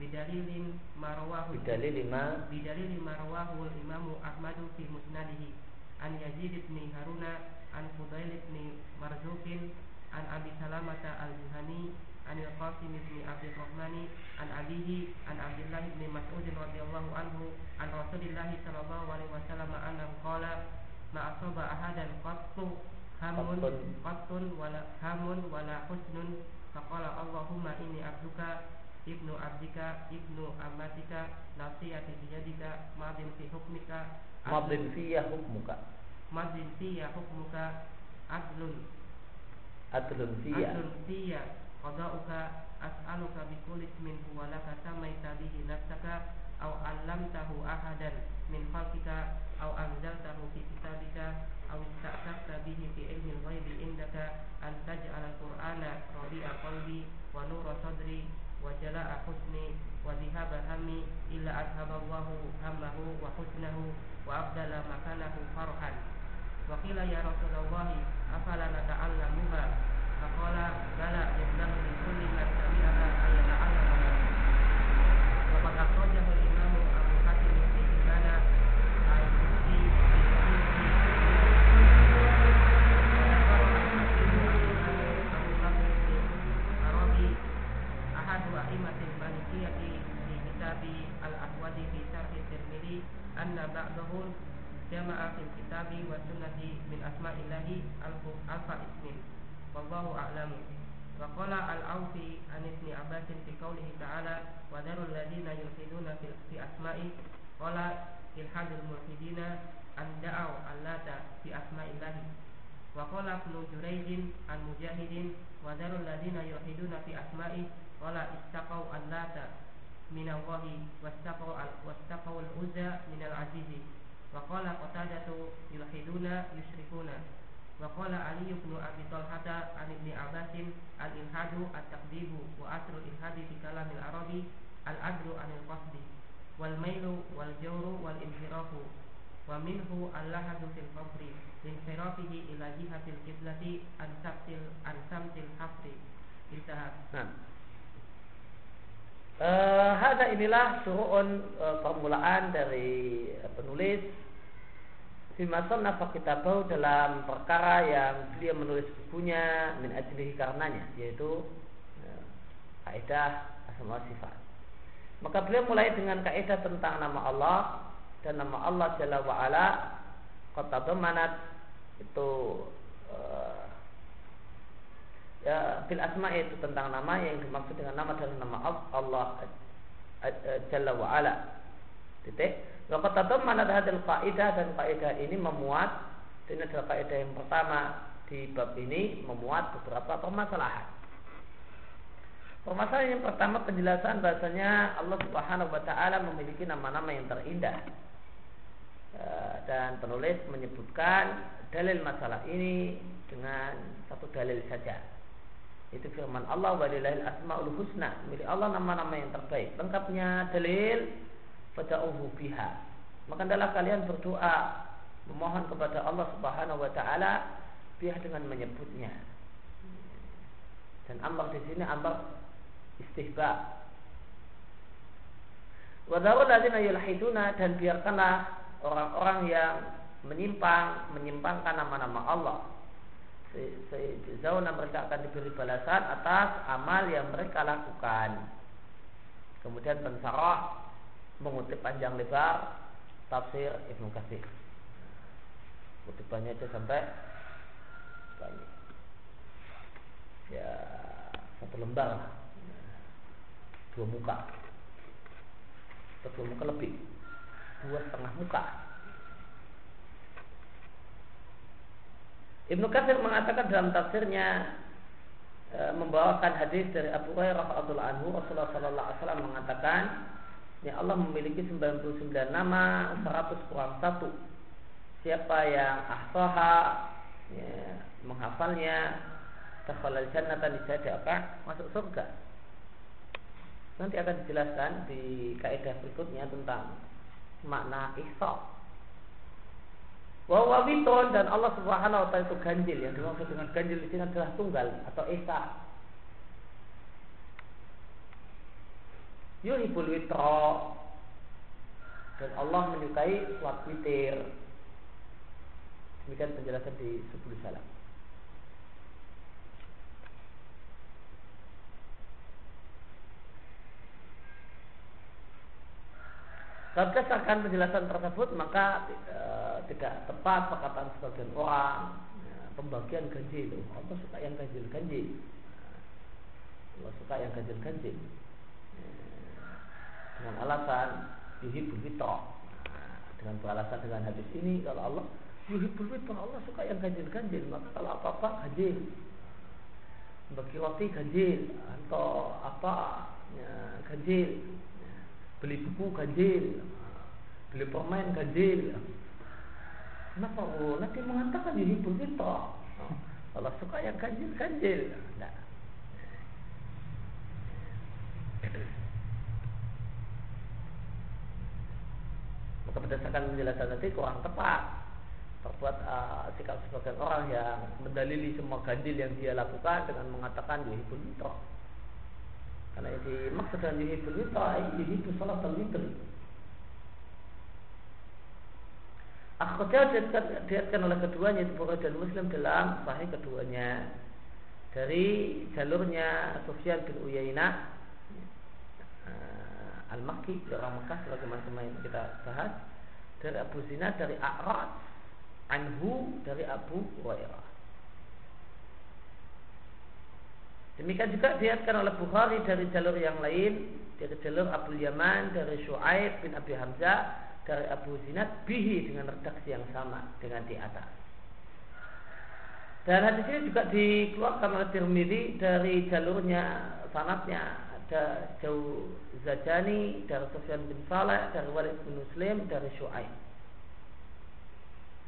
Bidalilin marawahu bidalilin ma bidalilin marawahu al-imamu Ahmadu fi musnadihi. An Yazid bin Haruna an Fudail ibn Marzukin an Abi Salamata al-Juhani an Qasim ibn Abdul Rahmani an Abihi an Abdullah ibn Mas'ud radhiyallahu anhu an Rasulillah sallallahu alaihi wasallam annahu qala ma asaba ahadan qattu hamun qattun wala hamun wala husnun faqala Allahumma inni abduka ibnu abdika ibnu amatika nasiyati biyadika madin fi hukmika madin fi hukmuka majlisiya hukmuka adlun. Adlun siya adlun siya qada'uka as'aluka bi kulli ismin huwa laka samaita bihi nafsaka tahu 'allamtahu ahadan min khalqika aw anzaltahu fi kitabika au ista'tarta bihi fi ilmi al-ghaibi indaka an taj'al al-qur'ana rabi'a qalbi wa nura sadri wa jala'a husni wa dhihaba hammi illa adhhaballahu hammahu wa husnahu wa abdala makanahu farhan. Waqila ya Rasulullah afala nata'allamuha? Faqala bala yabdahu li kulli man sami'aha ayata'allamuha Bapak Akhrojahul والسنة من أسماء الله ألف اسم والله أعلم. وقال الأوفي عن ابن عباس في قوله تعالى وذروا الذين يلحدون في أسمائه قال إلحاد الملحدين أن دعوا اللات في أسماء الله. وقال ابن جريج عن مجاهد وذروا الذين يلحدون في أسمائه قال استقوا اللات من الله واستقوا واستقوا العزى من العزيز. وقال قتادة يلحدون يشركون. وقال علي بن أبي طلحة عن ابن عباس الإلحاد التقديم وأصل الإلحاد في كلام العربي العدل عن القصد والميل والجور والانحراف. ومنه اللحد في القبر لانحرافه إلى جهة القبلة عن سمت الحفر انتهى. Nah. Uh, hada inilah suruhun uh, permulaan dari uh, penulis Fima sonnafa kitabahu dalam perkara yang beliau menulis bukunya min ajlihi karenanya yaitu uh, kaidah asma sifat. Maka beliau mulai dengan kaidah tentang nama Allah dan nama Allah Jalla wa ala kota manat itu uh, ya fil asma itu tentang nama yang dimaksud dengan nama dan nama Allah Jalla wa ala. Titik. Qad tadammana hadal kaidah dan kaidah ini memuat ini adalah kaidah yang pertama di bab ini memuat beberapa permasalahan. Permasalahan yang pertama penjelasan bahasanya Allah Subhanahu wa taala memiliki nama-nama yang terindah. Dan penulis menyebutkan dalil masalah ini dengan satu dalil saja. Itu firman Allah walillahil asmaul husna. Milik Allah nama-nama yang terbaik. Lengkapnya dalil fada'uhu biha. Maka adalah kalian berdoa memohon kepada Allah Subhanahu wa taala biha dengan menyebutnya. Dan amar di sini amar istihba. Wadharul ladzina yulhiduna dan biarkanlah orang-orang yang menyimpang menyimpangkan nama-nama Allah. Zauna mereka akan diberi balasan atas amal yang mereka lakukan. Kemudian pensarah mengutip panjang lebar tafsir Ibnu Katsir. Kutipannya itu sampai banyak. Ya satu lembar. Dua muka. Atau dua muka lebih. Dua setengah muka. Ibnu Katsir mengatakan dalam tafsirnya e, membawakan hadis dari Abu Hurairah radhiyallahu anhu Rasulullah sallallahu alaihi wasallam mengatakan ya Allah memiliki 99 nama 100 kurang satu. Siapa yang ahsaha ya, menghafalnya takhalal niscaya akan masuk surga. Nanti akan dijelaskan di kaidah berikutnya tentang makna ihsa bahwa witon dan Allah Subhanahu wa taala itu ganjil yang dimaksud dengan ganjil di sini adalah tunggal atau esa. Yuhibul witro dan Allah menyukai witir. Demikian penjelasan di Subul Salam. Berdasarkan penjelasan tersebut maka e, tidak tepat perkataan sebagian orang ya, pembagian ganjil itu. Allah suka yang ganjil ganjil? Allah suka yang ganjil ganjil ya, dengan alasan yuhibul fitrah. Nah, dengan beralasan dengan hadis ini kalau Allah yuhibul fitrah Allah suka yang ganjil ganjil maka kalau apa apa ganjil. Bagi roti ganjil atau apa ya, ganjil beli buku ganjil beli permen ganjil kenapa? Oh nanti mengatakan ini begitu Allah suka yang ganjil ganjil nah. maka berdasarkan penjelasan tadi kurang tepat? Terbuat uh, sikap sebagian orang yang mendalili semua ganjil yang dia lakukan dengan mengatakan yuhibul mitra karena yang dimaksud dengan yuhibul witra yuhibul salat al-witr. Akhraja diatkan oleh keduanya itu Bukhari dan Muslim dalam sahih keduanya dari jalurnya Sufyan bin Uyainah Al-Makki orang Mekah sebagaimana kemarin kita bahas dari Abu Zina dari A'raj Anhu dari Abu Hurairah Demikian juga diatkan oleh Bukhari dari jalur yang lain dari jalur Abu Yaman dari Shu'aib bin Abi Hamzah dari Abu Zinad bihi dengan redaksi yang sama dengan di atas. Dan hadis ini juga dikeluarkan oleh Tirmidzi dari jalurnya sanatnya ada jauh Zajani dari Sufyan bin Saleh dari Walid bin Muslim dari Shu'aib.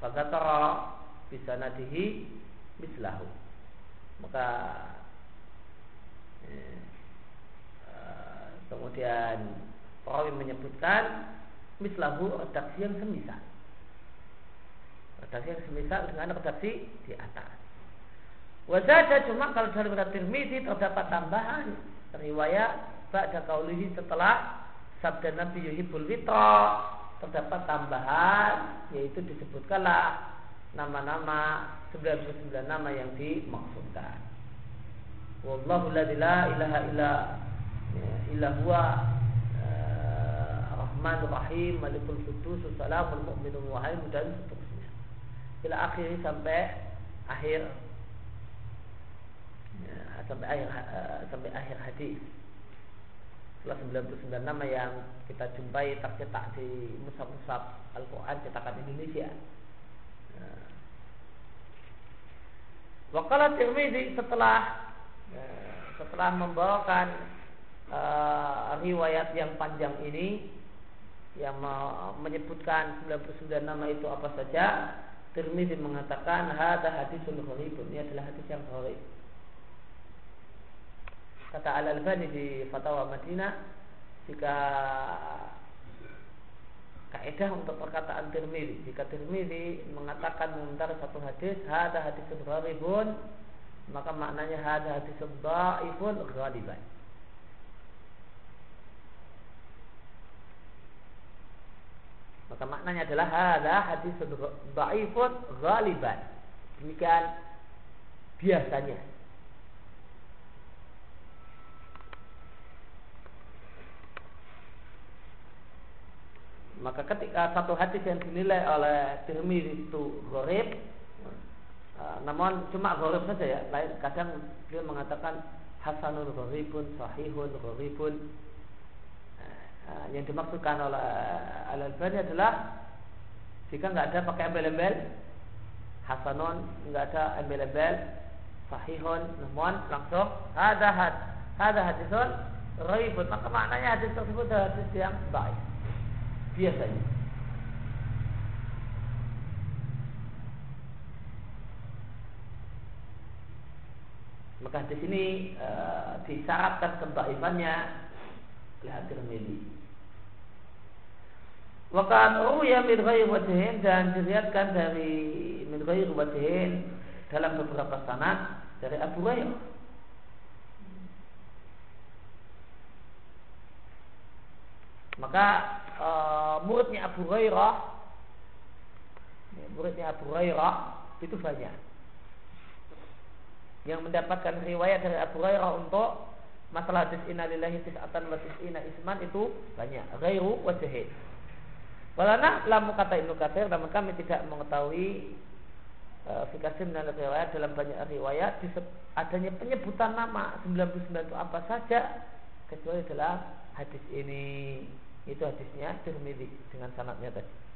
Fakatara bisa nadihi mislahu. Maka kemudian perawi menyebutkan mislahu redaksi yang semisal. Redaksi yang semisal dengan redaksi di atas. Wajah cuma kalau dari Tirmidzi terdapat tambahan riwayat ba'da kaulihi setelah sabda Nabi Yuhibul Witra terdapat tambahan yaitu disebutkanlah nama-nama 99 nama yang dimaksudkan. Wallahu la ilaha illa illa huwa uh, Rahman Rahim Malikul Qudus Salamul Mu'minul Muhaimin dan seterusnya. Ila akhir sampai akhir ya, sampai akhir uh, sampai akhir hadis. Setelah 99 nama yang kita jumpai tercetak di musab-musab Al-Quran cetakan Indonesia. Ya. Wakala Tirmidzi setelah Ya, setelah membawakan uh, riwayat yang panjang ini yang menyebutkan 99 nama itu apa saja Tirmidzi mengatakan hadis hadisul gharibun. Ini adalah hadis yang gharib. Kata Al Albani di Fatwa Madinah jika kaidah untuk perkataan Tirmidzi jika Tirmidzi mengatakan mengentar satu hadis hadis hadisul gharibun maka maknanya hadis hadis dhaifun ghaliban. Maka maknanya adalah hadis hadis dhaifun ghaliban. Demikian biasanya. Maka ketika satu hadis yang dinilai oleh Tirmidzi itu gharib, namun cuma gharib saja ya. Kadang dia mengatakan hasanul gharibun, sahihun gharibun. Uh, yang dimaksudkan oleh Al Albani adalah jika nggak ada pakai embel-embel hasanun enggak ada embel-embel sahihun namun langsung ada had ada hadisun ribut maka maknanya hadis tersebut adalah hadis yang baik biasanya maka di sini e, disyaratkan kebaikannya oleh At-Tirmidzi Wakat ya min ghairi dan dilihatkan dari min ghairi dalam beberapa sanad dari Abu Hurairah. Maka uh, muridnya Abu Hurairah muridnya Abu Hurairah itu banyak yang mendapatkan riwayat dari Abu Hurairah untuk masalah hadis innalillahi tis'atan wa tis'ina isman itu banyak. Ghairu wajhin Walana lamu kata Ibnu Katsir namun kami tidak mengetahui uh, fikasi dan riwayat. Dalam banyak riwayat adanya penyebutan nama 99 itu apa saja kecuali dalam hadis ini. Itu hadisnya Tirmidzi dengan sanadnya tadi.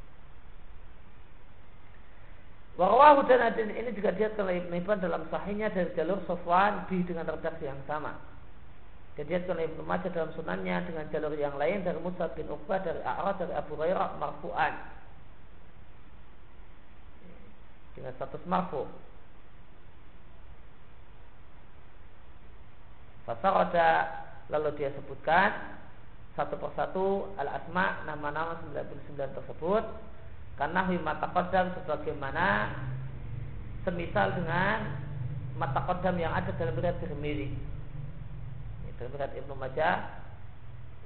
Warwahu dan hadis ini juga dia telah Ibnu dalam sahihnya dari jalur Sofwan di dengan redaksi yang sama. Kejadian oleh Ibnu Majah dalam sunannya dengan jalur yang lain dari Musa bin Uqbah dari A'rad dari Abu Hurairah marfu'an dengan status marfu. Fasarada lalu dia sebutkan satu persatu al asma nama-nama 99 tersebut karena mata kodam sebagaimana semisal dengan mata kodam yang ada dalam riwayat Tirmidzi dalam riwayat Ibnu Majah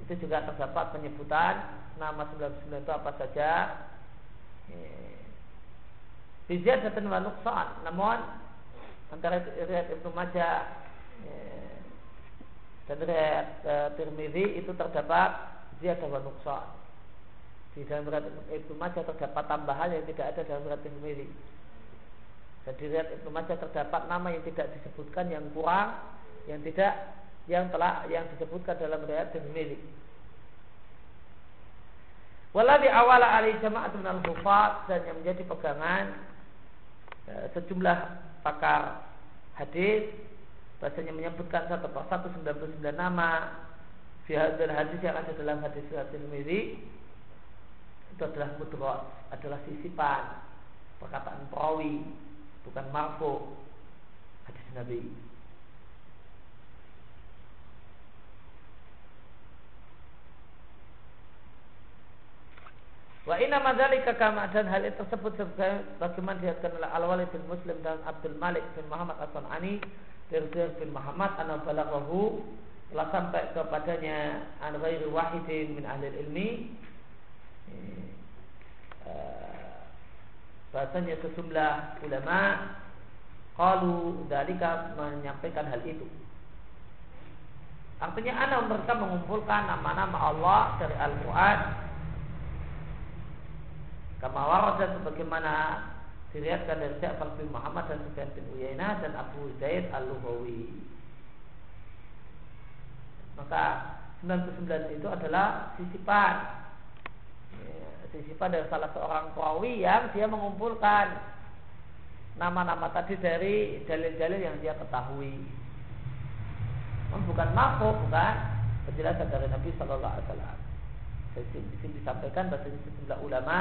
itu juga terdapat penyebutan nama 99 itu apa saja. Biziat dan wa nuksan. Namun antara riwayat Ibnu Majah dan riwayat uh, Tirmidzi itu terdapat ziyadah wa nuksan. Di dalam riwayat Ibnu Majah terdapat tambahan yang tidak ada dalam riwayat Tirmidzi. Dan di riwayat Ibnu Majah terdapat nama yang tidak disebutkan yang kurang, yang tidak yang telah yang disebutkan dalam riwayat Tirmidzi. Waladhi awala ali jama'at min al dan yang menjadi pegangan e, sejumlah pakar hadis bahasanya menyebutkan satu persatu 99 nama fi hadis yang ada dalam hadis Tirmidzi itu adalah mudras, adalah sisipan perkataan perawi bukan marfu hadis Nabi. Wa inna madzalika kama dan hal itu tersebut bagaimana dilihatkan oleh Al-Walid bin Muslim dan Abdul Malik bin Muhammad As-Sanani dari bin Muhammad anna balaghahu telah sampai kepadanya an ghairi wahidin min ahli ilmi bahasanya sejumlah ulama qalu dalika menyampaikan hal itu Artinya anak mereka mengumpulkan nama-nama Allah dari Al-Quran Kama warada sebagaimana diriatkan dari Ja'far bin Muhammad dan Sufyan bin Uyainah dan Abu Zaid Al-Luhawi. Maka 99 itu adalah sisipan sisipan dari salah seorang perawi yang dia mengumpulkan nama-nama tadi dari dalil-dalil yang dia ketahui. Bukan makhluk, bukan penjelasan dari Nabi Shallallahu Alaihi Wasallam. Di sini disampaikan bahwa sejumlah ulama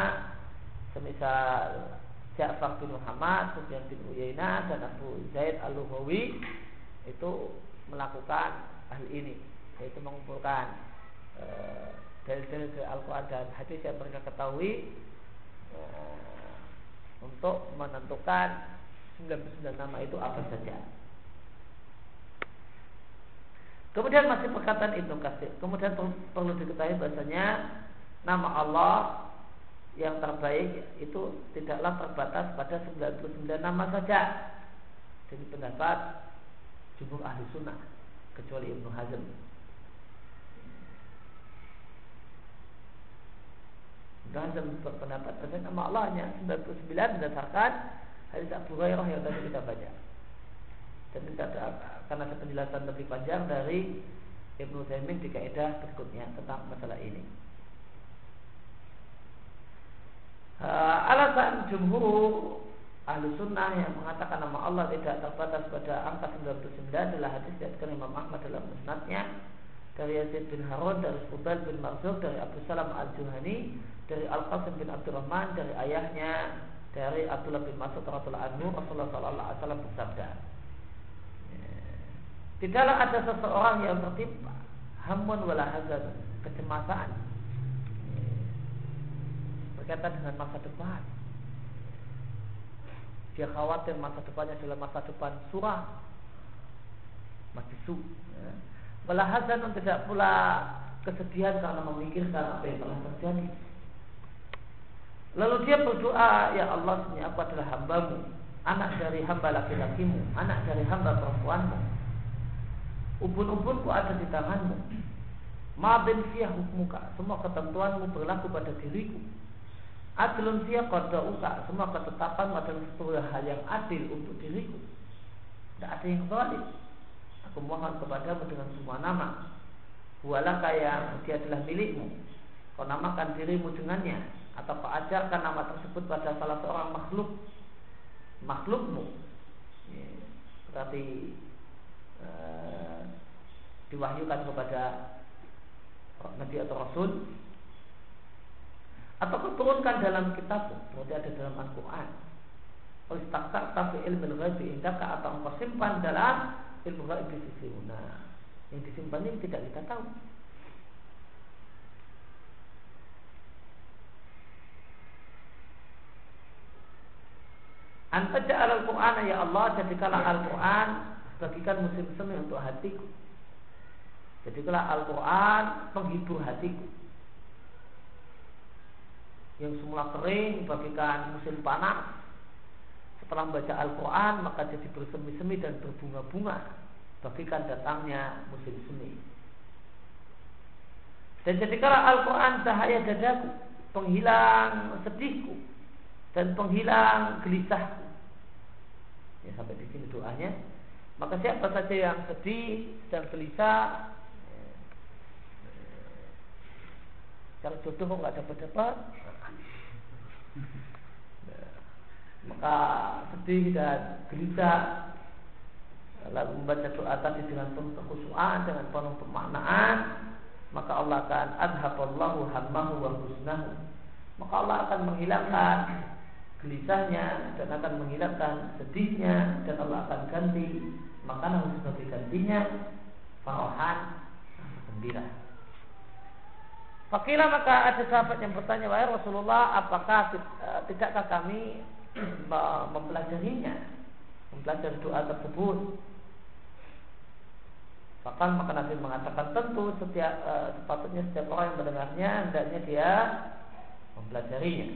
semisal Ja'far bin Muhammad, Sufyan bin Uyainah dan Abu Zaid Al-Luhawi itu melakukan hal ini yaitu mengumpulkan eh, dalil-dalil dari Al-Quran dan hadis yang mereka ketahui uh, untuk menentukan 99 nama itu apa saja. Kemudian masih perkataan Ibnu Katsir. Kemudian perlu diketahui bahasanya nama Allah yang terbaik itu tidaklah terbatas pada 99 nama saja. Jadi pendapat jumhur ahli sunnah kecuali Ibnu Hazm. Hazm berpendapat bahwa nama Allah hanya 99 berdasarkan hadis Abu Hurairah yang tadi kita baca. Dan kita ada, karena ada penjelasan lebih panjang dari Ibnu Taimin di kaidah berikutnya tentang masalah ini. Uh, alasan jumhur ahlu sunnah yang mengatakan nama Allah tidak terbatas pada angka 99 adalah hadis dari Imam Ahmad dalam musnadnya dari Yazid bin Harun, dari Fudail bin Marzuk, dari Abu Salam al-Juhani, dari Al-Qasim bin Abdurrahman, dari ayahnya, dari Abdullah bin Mas'ud radhiyallahu anhu, Rasulullah sallallahu alaihi wasallam bersabda. Tidaklah ada seseorang yang tertimpa hamun wala hazan, kecemasan berkaitan dengan masa depan. Dia khawatir masa depannya adalah masa depan surah, mati su. Ya Wala hazanun tidak pula kesedihan karena memikirkan apa yang telah terjadi. Lalu dia berdoa, Ya Allah, ini aku adalah hambamu, anak dari hamba laki-lakimu, anak dari hamba perempuanmu. Ubun-ubunku ada di tanganmu. Ma'bin fiyah hukmuka, semua ketentuanmu berlaku pada diriku. Adlun fiyah qadauka, semua ketetapan adalah sebuah hal yang adil untuk diriku. Tidak ada yang zalim. Aku mohon kepadamu dengan semua nama. Bualah yang dia adalah milikmu. Kau namakan dirimu dengannya atau kau ajarkan nama tersebut pada salah seorang makhluk makhlukmu. Ya, berarti eh, diwahyukan kepada Nabi atau Rasul atau kau turunkan dalam kitab berarti ada dalam Al-Quran. Istaktar tapi ilmu ghaibi indaka atau engkau simpan dalam ilmu gaib di sisi una yang disimpan ini tidak kita tahu. Anta ja'al al-Quran ya Allah Jadikanlah Al-Quran Bagikan musim semi untuk hatiku. Jadikanlah Al-Quran Penghibur hatiku. Yang semula kering Bagikan musim panas setelah membaca Al-Quran maka jadi bersemi-semi dan berbunga-bunga. Bagikan datangnya musim semi. Dan jadikanlah Al-Quran cahaya dadaku penghilang sedihku dan penghilang gelisahku. Ya sampai di sini doanya. Maka siapa saja yang sedih dan gelisah kalau jodoh kok nggak dapat dapat maka sedih dan gelisah. Lalu membaca doa tadi dengan penuh kekhusyuan dengan penuh pemaknaan maka Allah akan adhaballahu hammahu wa husnahu. Maka Allah akan menghilangkan gelisahnya dan akan menghilangkan sedihnya dan Allah akan ganti makanan sebagai gantinya farahan gembira. Fakilah maka ada sahabat yang bertanya wahai Rasulullah apakah eh, tidakkah kami mempelajarinya mempelajari doa tersebut Bahkan maka Nabi mengatakan tentu setiap uh, sepatutnya setiap orang yang mendengarnya hendaknya dia mempelajarinya.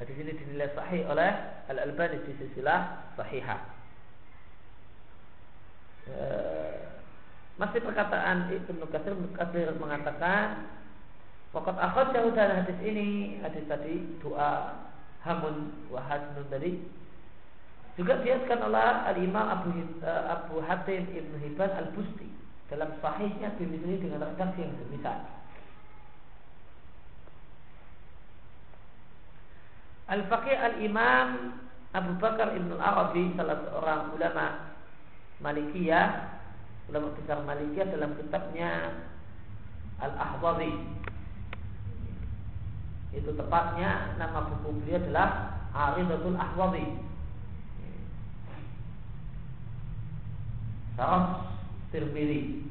Hadis ini dinilai sahih oleh Al Albani di silsilah sahihah. Uh, masih perkataan Ibnu Katsir Ibnu Katsir mengatakan Fakat akhad jauh dari hadis ini Hadis tadi doa Hamun wa hasnun tadi. Juga diaskan oleh Al-Imam Abu, uh, Abu Hatim Ibn Hibban Al-Busti Dalam sahihnya ini dengan redaksi yang semisal Al-Faqih Al-Imam Abu Bakar Ibn Al-Arabi Salah seorang ulama Malikiyah Ulama besar Malikiyah dalam kitabnya Al-Ahwazi itu tepatnya nama buku beliau adalah Aridatul Ahwadi Sarah Tirmidzi.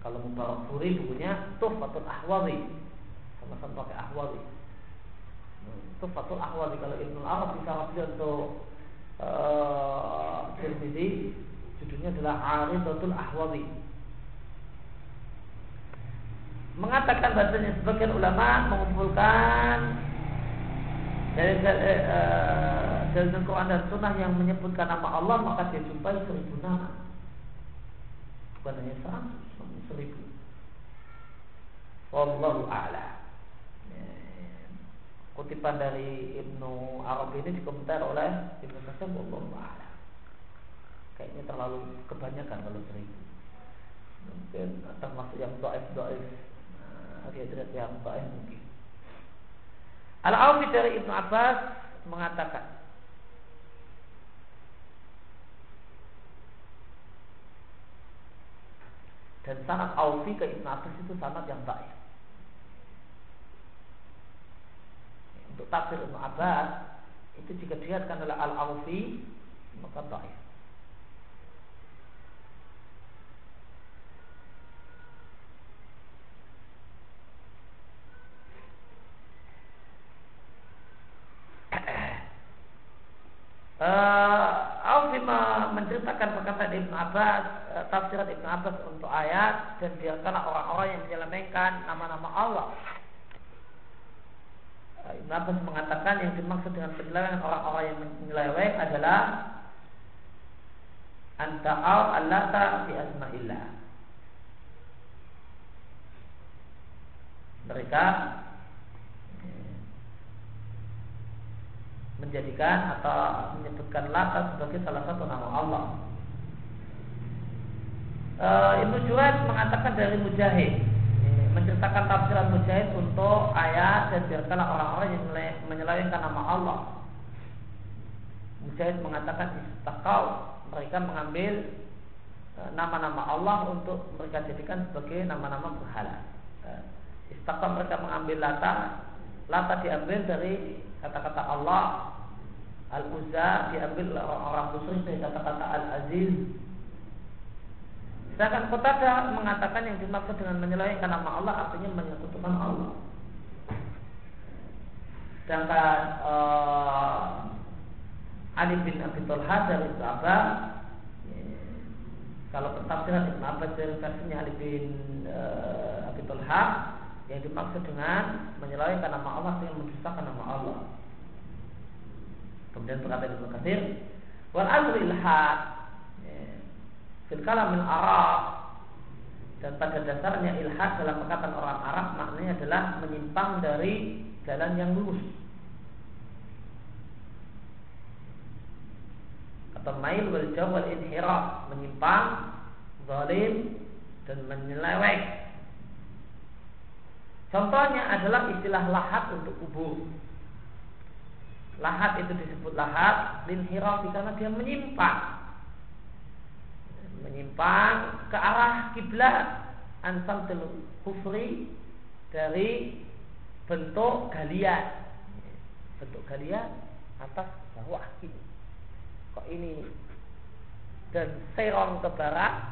Kalau Mubarak Furi bukunya Tuhfatul Ahwadi sama-sama pakai Ahwadi Tuhfatul Ahwadi kalau Ibnu Arab bisa beliau untuk uh, judulnya adalah Aridatul Ahwadi mengatakan bahasanya sebagian ulama mengumpulkan dari dari Quran dan Sunnah yang menyebutkan nama Allah maka dia jumpai seribu nama. Bukan hanya seratus namun seribu. Wallahu a'la kutipan dari Ibnu Arab ini dikomentar oleh Ibnu Katsir Wallahu a'la kayaknya terlalu kebanyakan kalau seribu. Mungkin termasuk yang doif nah, riwayat yang doif mungkin Al-Awfi dari Ibnu Abbas mengatakan dan sanad Aufi ke Ibnu Abbas itu sanad yang baik. Untuk tafsir Ibnu Abbas itu jika dilihatkan oleh Al-Aufi maka baik. Uh, menceritakan perkataan Ibn Abbas, uh, tafsiran Ibn Abbas untuk ayat dan biarkanlah orang-orang yang menyelesaikan nama-nama Allah. Uh, Ibn Abbas mengatakan yang dimaksud dengan penyelewengan orang-orang yang menyeleweng adalah anta'al allata fi asma'illah. Mereka menjadikan atau menyebutkan Lata sebagai salah satu nama Allah. E, Ibnu Juwad mengatakan dari Mujahid menceritakan tafsiran Mujahid untuk ayat dan biarkanlah orang-orang yang menyelewengkan nama Allah. Mujahid mengatakan istakau mereka mengambil e, nama-nama Allah untuk mereka jadikan sebagai nama-nama berhala. E, istakau mereka mengambil lata, lata diambil dari kata-kata Allah Al-Uzza diambil orang musyrik dari kata-kata Al-Aziz Sedangkan Qatada mengatakan yang dimaksud dengan menyelewengkan nama Allah artinya menyekutukan Allah. Sedangkan uh, Ali bin Abi Thalha dari Sahabat kalau ketafsiran Ibn Abbas dari versinya Ali bin uh, Abi Thalha yang dimaksud dengan menyelewengkan nama Allah dengan mendustakan nama Allah. Kemudian berkata Ibnu Katsir, wal amru ilhad ya, fil kalam Arab. Dan pada dasarnya ilhad dalam perkataan orang Arab maknanya adalah menyimpang dari jalan yang lurus. Atau mail wal jawab wal inhiraf menyimpang zalim dan menyeleweng Contohnya adalah istilah lahat untuk kubur. Lahat itu disebut lahat lin hirafi karena dia menyimpang. Menyimpang ke arah kiblat ansam kufri dari bentuk galian. Bentuk galian atas bawah ini. Kok ini dan serong ke barat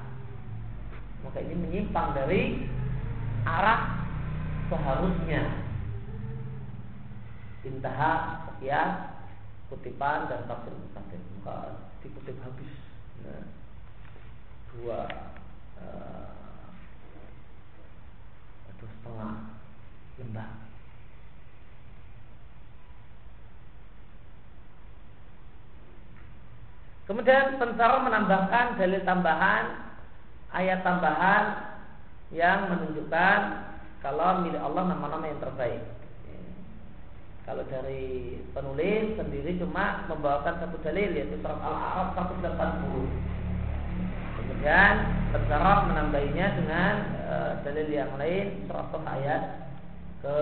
maka ini menyimpang dari arah seharusnya. Intaha sekian kutipan dan tafsir mustaqim. Maka dikutip habis. Nah, dua uh, dua setengah lembar Kemudian pensara menambahkan dalil tambahan ayat tambahan yang menunjukkan kalau milik Allah nama-nama yang terbaik. Kalau dari penulis sendiri cuma membawakan satu dalil yaitu surat Al-A'raf 180. Kemudian terserap menambahinya dengan e, dalil yang lain surat ayat ke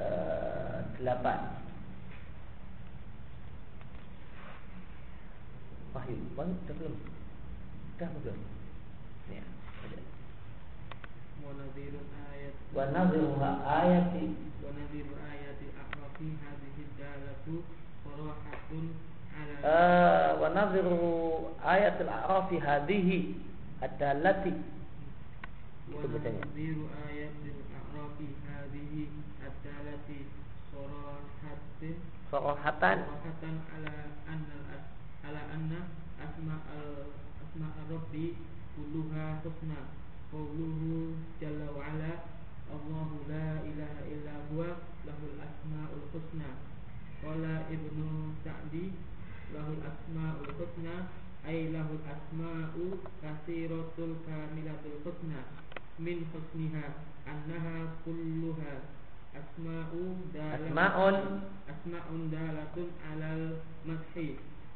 e, 8. Wahyu, wahyu, sudah belum? Sudah belum? Ya, wa nadhiru ayati. Wa nadhiru ayati hadhihi dalatu sarahatun ala uh, wa nadhiru ayat al-a'rafi hadhihi ad-dalati wa nadhiru ayat al-a'rafi hadhihi ad-dalati ala anna ala anna asma asma rabbi kulluha husna. Qawluhu jalla wa ala الله لا إله إلا هو له الأسماء الحسنى. قال ابن سعدي له الأسماء الحسنى أي له الأسماء كثيرة الكاملة الحسنى. من حسنها أنها كلها أسماء أسماء أسماء دالة على المدح.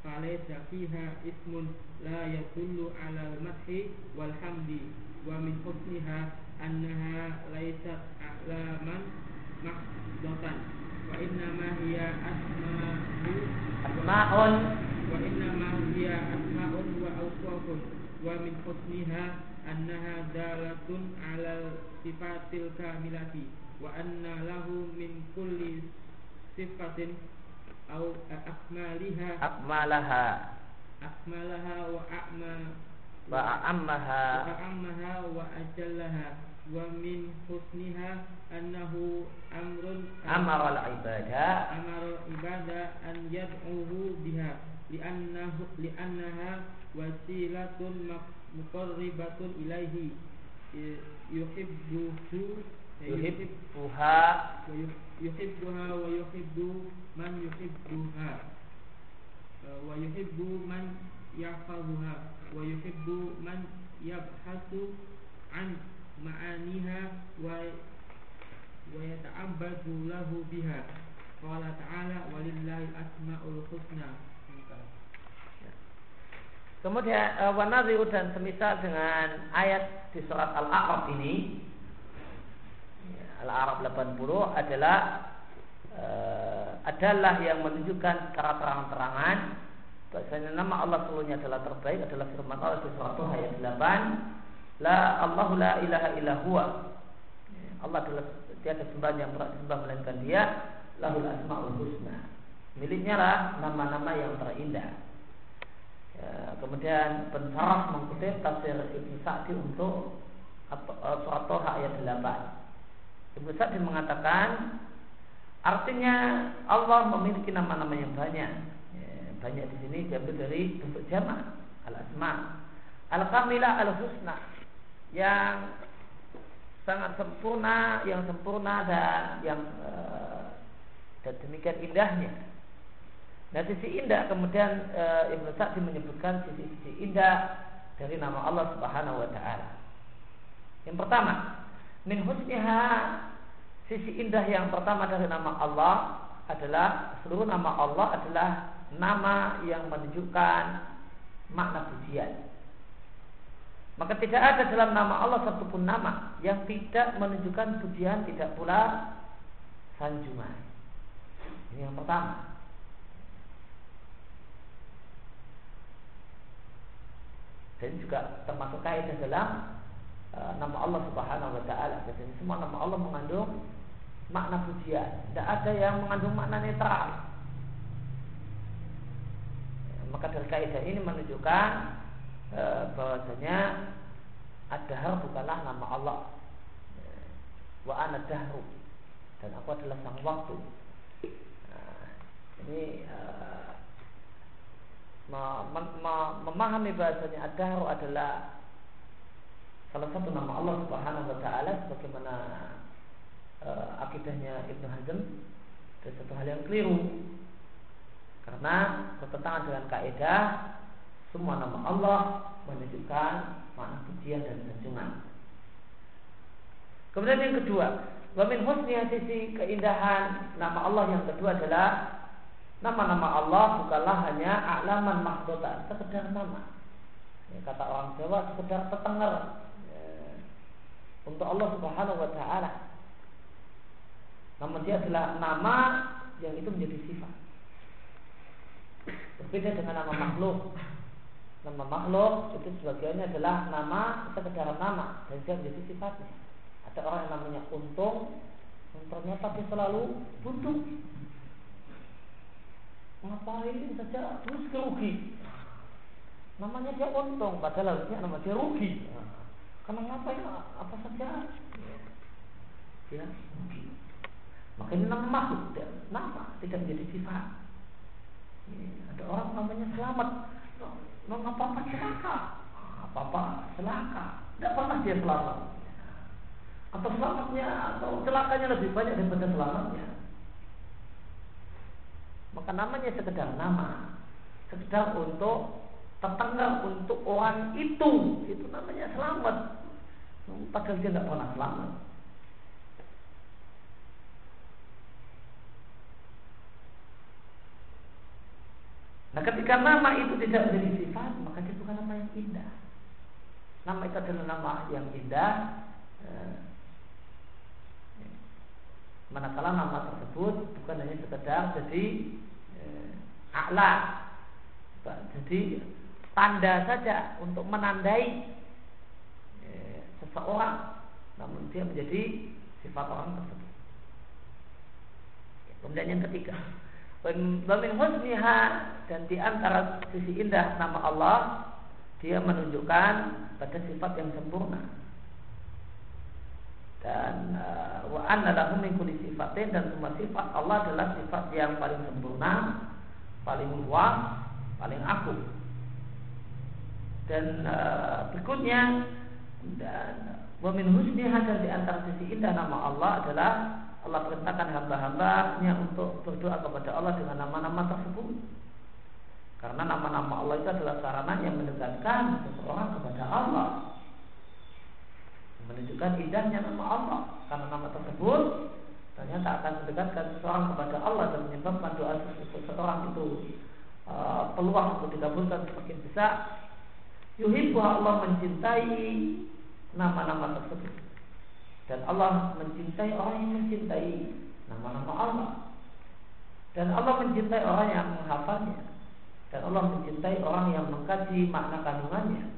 فليس فيها اسم لا يدل على المدح والحمد. ومن حسنها annaha laysat a'laman mahdatan wa innama hiya asma'u asma'un. wa innama hiya asma'un wa awsafun. Wa min husniha annaha dalatun 'ala sifatil kamilati. Wa anna lahu min kulli sifatin au akmaliha. Akmalaha. Akmalaha wa a'ma wa a'ammaha. wa a'ammaha wa ajallaha ومن حسنها أنه أمر أمر العبادة أمر العبادة أن يدعوه بها لأنه لأنها وسيلة مقربة إليه يحبه يحبها يحبها ويحب من يحبها ويحب من يحفظها ويحب من يبحث عن ma'aniha wa wa yata'abbadu lahu biha. Qala ta'ala walillahi asmaul husna. Ya. Kemudian e, warna wanaziru dan semisal dengan ayat di surat Al-A'raf ini ya, Al-A'raf 80 adalah uh, adalah yang menunjukkan secara terang-terangan bahwasanya nama Allah seluruhnya adalah terbaik adalah firman Allah di surat Tuhan ayat 8 La Allahu la ilaha illa huwa. Allah adalah tiada sembahan yang berhak disembah melainkan dia. Lahul asmaul husna. Miliknya lah nama-nama yang terindah. Ya, kemudian pensaraf mengutip tafsir Ibnu Sa'di untuk eh, surat Toha ayat 8. Ibnu Sa'di mengatakan artinya Allah memiliki nama-nama yang banyak. Ya, banyak di sini diambil dari bentuk jama al asma al kamila al husna yang sangat sempurna, yang sempurna dan yang uh, dan demikian indahnya Nah sisi indah kemudian e, Ibnu Sa'di menyebutkan sisi-sisi indah dari nama Allah Subhanahu wa taala. Yang pertama, min husniha sisi indah yang pertama dari nama Allah adalah seluruh nama Allah adalah nama yang menunjukkan makna pujian. Maka tidak ada dalam nama Allah satupun nama yang tidak menunjukkan pujian, tidak pula sanjungan. Ini yang pertama. dan juga termasuk kaidah dalam uh, nama Allah Subhanahu wa taala. Jadi semua nama Allah mengandung makna pujian. Tidak ada yang mengandung makna netral. Maka dari kaidah ini menunjukkan uh, bahwasanya ad-dahr bukanlah nama Allah. Ya, wa ana dahru dan aku adalah sang waktu. Nah, ini uh, memahami bahasanya ad-dahru adalah salah satu nama Allah Subhanahu wa taala sebagaimana uh, akidahnya Ibnu Hazm dan satu hal yang keliru karena bertentangan dengan kaidah semua nama Allah menunjukkan makna pujian dan sanjungan. Kemudian yang kedua, wamin husni sisi keindahan nama Allah yang kedua adalah Nama-nama Allah bukanlah hanya alaman mahdotan, sekedar nama. Ya, kata orang Jawa sekedar petenger ya, untuk Allah Subhanahu Wa Taala. Namun dia adalah nama yang itu menjadi sifat. Berbeda dengan nama makhluk. Nama makhluk itu sebagiannya adalah nama sekedar nama dan dia menjadi sifatnya. Ada orang yang namanya untung, ternyata dia selalu buntu ngapain saja terus kerugi? Namanya dia untung padahal harusnya nama dia rugi. Karena ngapain? Apa saja? Ya maka ini nama makhluk nama tidak menjadi sifat. Ada orang namanya selamat no, apa apa celaka. Apa apa celaka. Tidak pernah dia selamat. Atau selamatnya atau celakanya lebih banyak daripada selamatnya. Maka namanya sekedar nama. Sekedar untuk tertengah untuk orang itu. Itu namanya selamat. Padahal dia tidak pernah selamat Nah ketika nama itu tidak menjadi sifat Maka itu bukan nama yang indah. Nama itu adalah nama yang indah eh, Manakala nama tersebut Bukan hanya sekedar jadi eh, A'la Jadi tanda saja Untuk menandai eh, Seseorang Namun dia menjadi sifat orang tersebut. Kemudian yang ketiga Wamin husniha dan di antara sisi indah nama Allah dia menunjukkan pada sifat yang sempurna dan uh, wa anna lahu min kulli sifatin dan semua sifat Allah adalah sifat yang paling sempurna, paling luas, paling agung. Dan uh, berikutnya dan wa min husniha dan di antara sisi indah nama Allah adalah Allah perintahkan hamba-hambanya untuk berdoa kepada Allah dengan nama-nama tersebut. Karena nama-nama Allah itu adalah sarana yang mendekatkan seseorang kepada Allah. Menunjukkan indahnya nama Allah. Karena nama tersebut ternyata akan mendekatkan seseorang kepada Allah dan menyebabkan doa seseorang itu uh, peluang untuk dikabulkan semakin besar. Yuhibbu Allah mencintai nama-nama tersebut. Dan Allah mencintai orang yang mencintai nama-nama Allah. Dan Allah mencintai orang yang menghafalnya. Dan Allah mencintai orang yang mengkaji makna kandungannya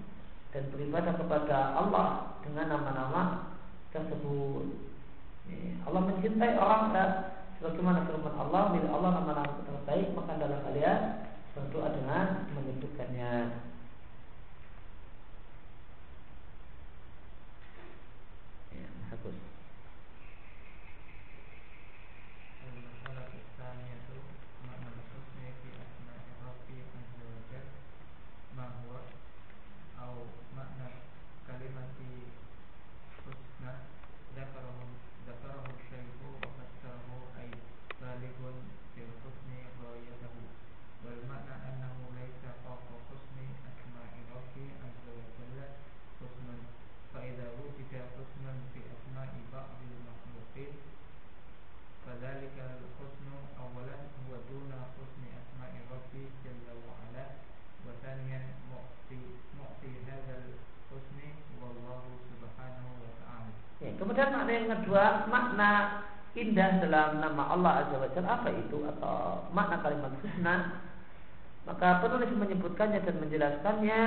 dan beribadah kepada Allah dengan nama-nama tersebut. Allah mencintai orang dan sebagaimana firman Allah, bila Allah nama-nama terbaik, maka dalam kalian berdoa dengan Kedua, makna indah dalam nama Allah Azza wa Jalla. Apa itu? Atau makna kalimat husna maka penulis menyebutkannya dan menjelaskannya.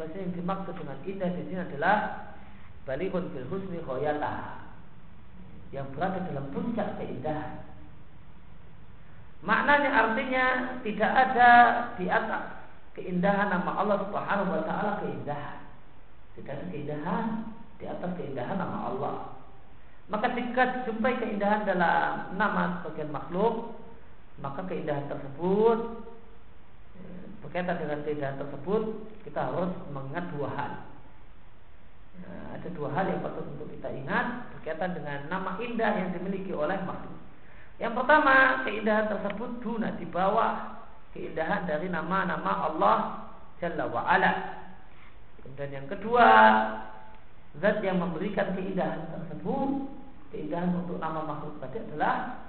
Bahasa yang dimaksud dengan indah di sini adalah balighun bil husni khoyata yang berada dalam puncak keindahan. Maknanya artinya tidak ada di atas keindahan nama Allah Subhanahu wa taala keindahan. Tidak ada keindahan di atas keindahan nama Allah. Maka jika dijumpai keindahan dalam nama sebagian makhluk, maka keindahan tersebut eh, berkaitan dengan keindahan tersebut kita harus mengingat dua hal. Nah, ada dua hal yang patut untuk kita ingat berkaitan dengan nama indah yang dimiliki oleh makhluk. Yang pertama, keindahan tersebut duna di bawah keindahan dari nama-nama Allah Jalla wa ala. Kemudian yang kedua, zat yang memberikan keindahan tersebut keindahan untuk nama makhluk tadi adalah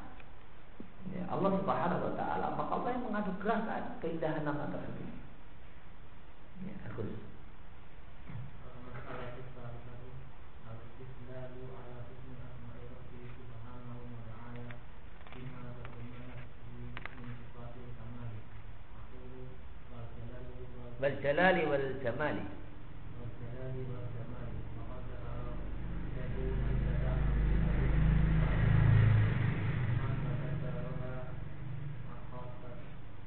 ya, Allah Subhanahu wa taala. Maka Allah yang mengadu kan, keindahan nama tersebut. Ya, harus wal jalali wal jamali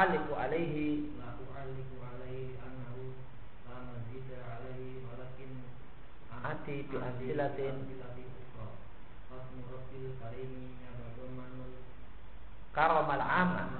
tu'aliku alaihi لا أعلق عليه أنه لا مزيد عليه ولكن ati bi amsilatin أمثلة أخرى فاسم رب الكريم يتضمن karamal ama العامة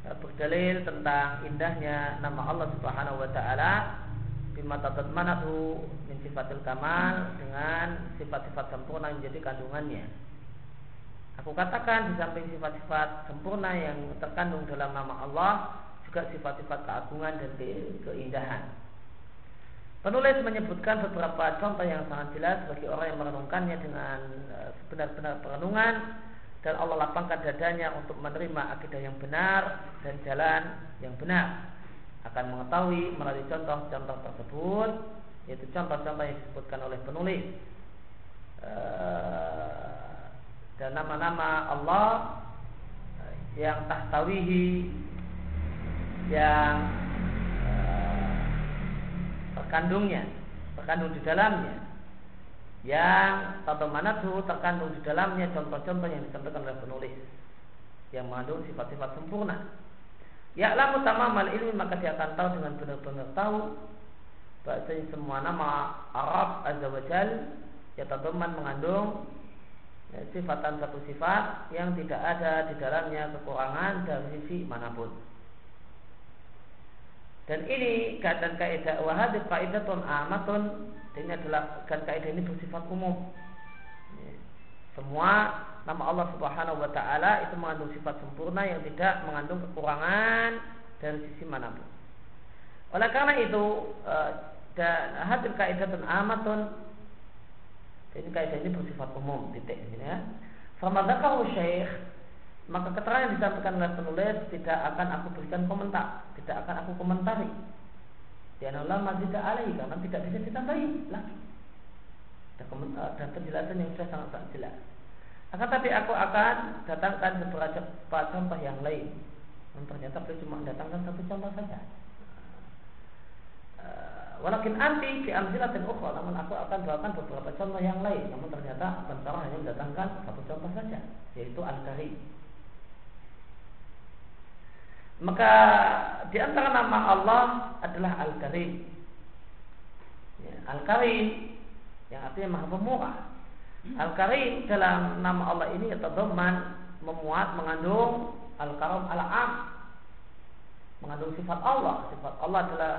berdalil tentang indahnya nama Allah Subhanahu wa taala bima tatatmanatu min sifatil kamal dengan sifat-sifat sempurna yang menjadi kandungannya. Aku katakan di samping sifat-sifat sempurna yang terkandung dalam nama Allah juga sifat-sifat keagungan dan ke- keindahan. Penulis menyebutkan beberapa contoh yang sangat jelas bagi orang yang merenungkannya dengan eh, sebenar-benar perenungan dan Allah lapangkan dadanya untuk menerima akidah yang benar dan jalan yang benar. Akan mengetahui melalui contoh-contoh tersebut yaitu contoh-contoh yang disebutkan oleh penulis Eh, dan nama-nama Allah yang tahtawihi yang eh, terkandungnya terkandung di dalamnya yang tabamanatu terkandung di dalamnya contoh-contoh yang disampaikan oleh penulis. Yang mengandung sifat-sifat sempurna. Ya'lamu tamamal ilmi maka dia akan tahu dengan benar-benar tahu. Bahasanya semua nama Arab Azza wa Jal ya tabaman mengandung ya, sifatan satu sifat yang tidak ada di dalamnya kekurangan dari sisi mana pun. Dan ini dan kaidah wahad kaidatun amatun ini adalah dan kaidah ini bersifat umum. Ya. Semua nama Allah Subhanahu wa taala itu mengandung sifat sempurna yang tidak mengandung kekurangan dari sisi mana pun. Oleh karena itu eh, dan hadir kaidatun amatun ini kaidah ini bersifat umum titik ya. Sama syekh maka keterangan yang disampaikan oleh penulis tidak akan aku berikan komentar, tidak akan aku komentari. Ya lama tidak alih karena tidak bisa ditambahi lagi. Dan, komentar, dan penjelasan yang sudah sangat sangat jelas. Akan tapi aku akan datangkan beberapa contoh yang lain. Dan ternyata beliau cuma mendatangkan satu contoh saja. Walakin anti fi amzilatin ukhra namun aku akan bawakan beberapa contoh yang lain. Namun ternyata Bantara hanya mendatangkan satu contoh saja, yaitu Al-Karim. Maka di antara nama Allah adalah Al-Karim. Ya, Al-Karim yang artinya Maha Pemurah. Al-Karim dalam nama Allah ini tadamman memuat mengandung Al-Karam Al-Am. Mengandung sifat Allah. Sifat Allah adalah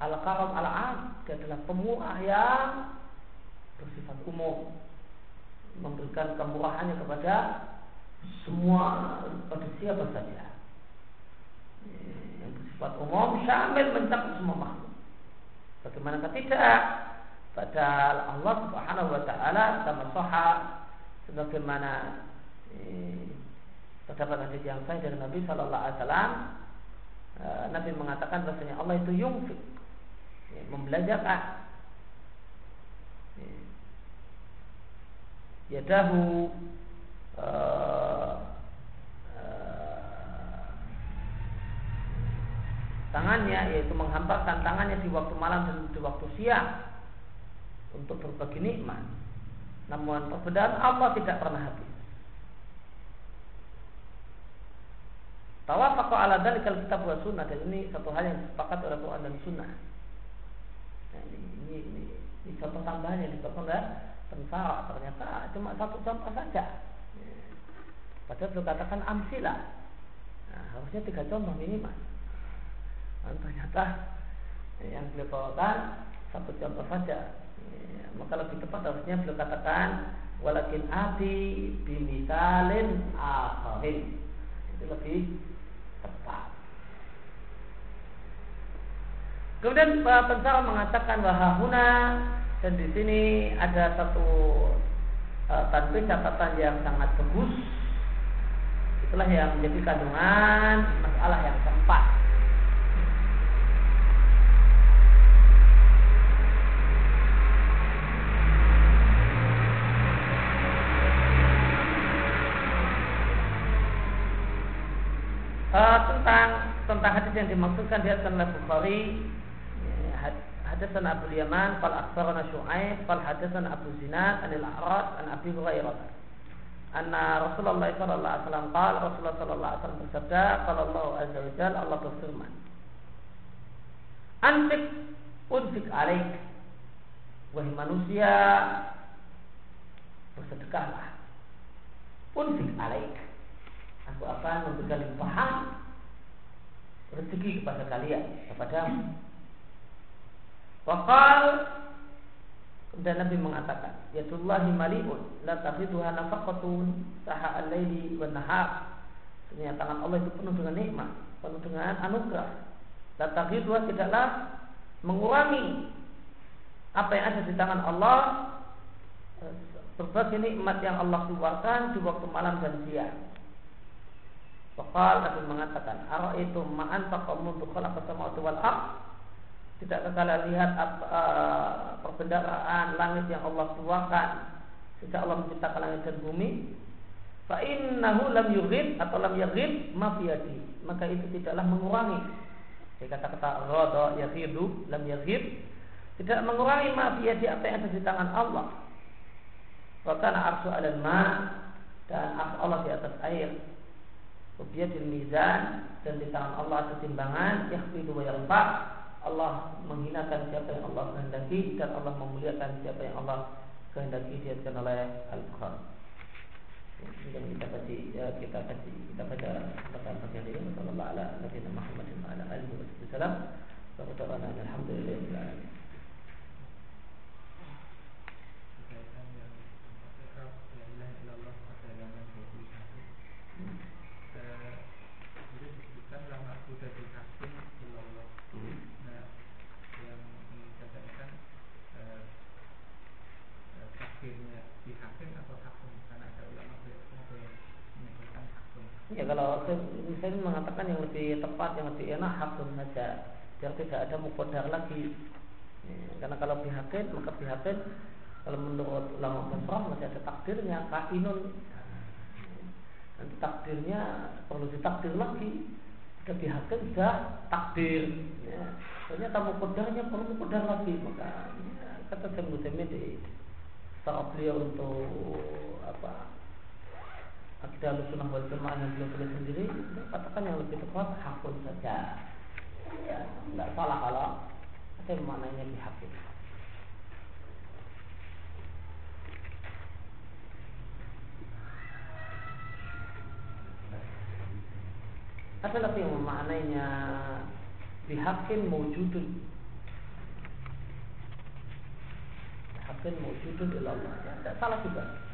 Al-Karam Al-Am. Dia adalah pemurah yang bersifat umum. Memberikan kemurahannya kepada semua pada siapa saja bersifat umum syamil mencakup semua makhluk. Bagaimana tidak? Padahal Allah Subhanahu wa taala sama soha sebagaimana eh, terdapat hadis yang sahih dari Nabi Shallallahu alaihi wasallam eh, Nabi mengatakan bahasanya Allah itu yungfik eh, membelanjakan eh, yadahu eh, tangannya yaitu menghamparkan tangannya di waktu malam dan di waktu siang untuk berbagi nikmat. Namun perbedaan Allah tidak pernah habis. Tawafaqa ala dalikal kitab wa sunnah dan ini satu hal yang disepakati oleh Quran dan sunnah. Nah, ini, ini, ini, ini contoh tambahan yang disebutkan oleh tentara ternyata cuma satu contoh saja. Padahal beliau katakan amsilah. Nah, harusnya tiga contoh minimal. Dan ternyata yang beliau bawakan satu contoh saja. Ya, maka lebih tepat harusnya beliau katakan walakin ati bimisalin akharin. Itu lebih tepat. Kemudian pensara mengatakan bahwa dan di sini ada satu uh, catatan yang sangat bagus. Itulah yang menjadi kandungan masalah yang keempat. Eh, tentang tentang hadis yang dimaksudkan di Hasan Bukhari ya, hadisan Abu Yaman fal akhbarana Syu'aib fal hadisan Abu Zinad anil A'rad an Abi Hurairah. Anna Rasulullah sallallahu alaihi wasallam qala Rasulullah sallallahu alaihi wasallam bersabda qala Allah azza wa jalla Allah berfirman Antik untuk alaik wahai manusia bersedekahlah. Untuk alaik Aku akan memberikan limpahan Rezeki kepada kalian Kepadamu Wakal dan Nabi mengatakan, Yatullahi mali'un la tafiduha nafaqatun saha al-laili wa nahar. Sebenarnya tangan Allah itu penuh dengan nikmat, penuh dengan anugerah. La tafiduha tidaklah mengurangi apa yang ada di tangan Allah berbagai nikmat yang Allah keluarkan di waktu malam dan siang. Wakal Nabi mengatakan, Ara itu ma'an taqamun tu khalaqa samawati wal ardh tidak kalian lihat uh, perbendaraan langit yang Allah tuakan sejak Allah menciptakan langit dan bumi? Fa innahu lam yughid atau lam yaghid ma Maka itu tidaklah mengurangi. Jadi kata-kata rada yaghidu lam yaghid tidak mengurangi ma apa yang ada di tangan Allah. Wa kana arsyu 'alal ma dan Allah di atas air. Wabiyadil mizan dan di tangan Allah ada timbangan yakhfidu wa yarfa' Allah menghinakan siapa yang Allah kehendaki dan Allah memuliakan siapa yang Allah kehendaki diatkan oleh Al-Quran. Kemudian kita baca ya, kita baca kita baca perkataan bagian ini sallallahu ala nabi Muhammad wa ala alihi wasallam. Alhamdulillah. Ya kalau saya mengatakan yang lebih tepat, yang lebih enak hakun saja, biar tidak ada mukodar lagi. Ya, karena kalau bihakin maka bihakin kalau menurut ulama besar masih ada takdirnya kainun. Nanti takdirnya perlu ditakdir lagi. Ada bihakin sudah takdir. Ya. Ternyata mukodarnya perlu mukodar lagi maka ya, kata saya di beliau untuk apa akidah sunnah wal jamaah yang beliau tulis sendiri katakan yang lebih tepat hakun saja. Ya tidak salah kalau ada maknanya dihakim ada lagi yang memaknainya bihakin mewujudun bihakin mewujudun ilallah ya, tidak salah juga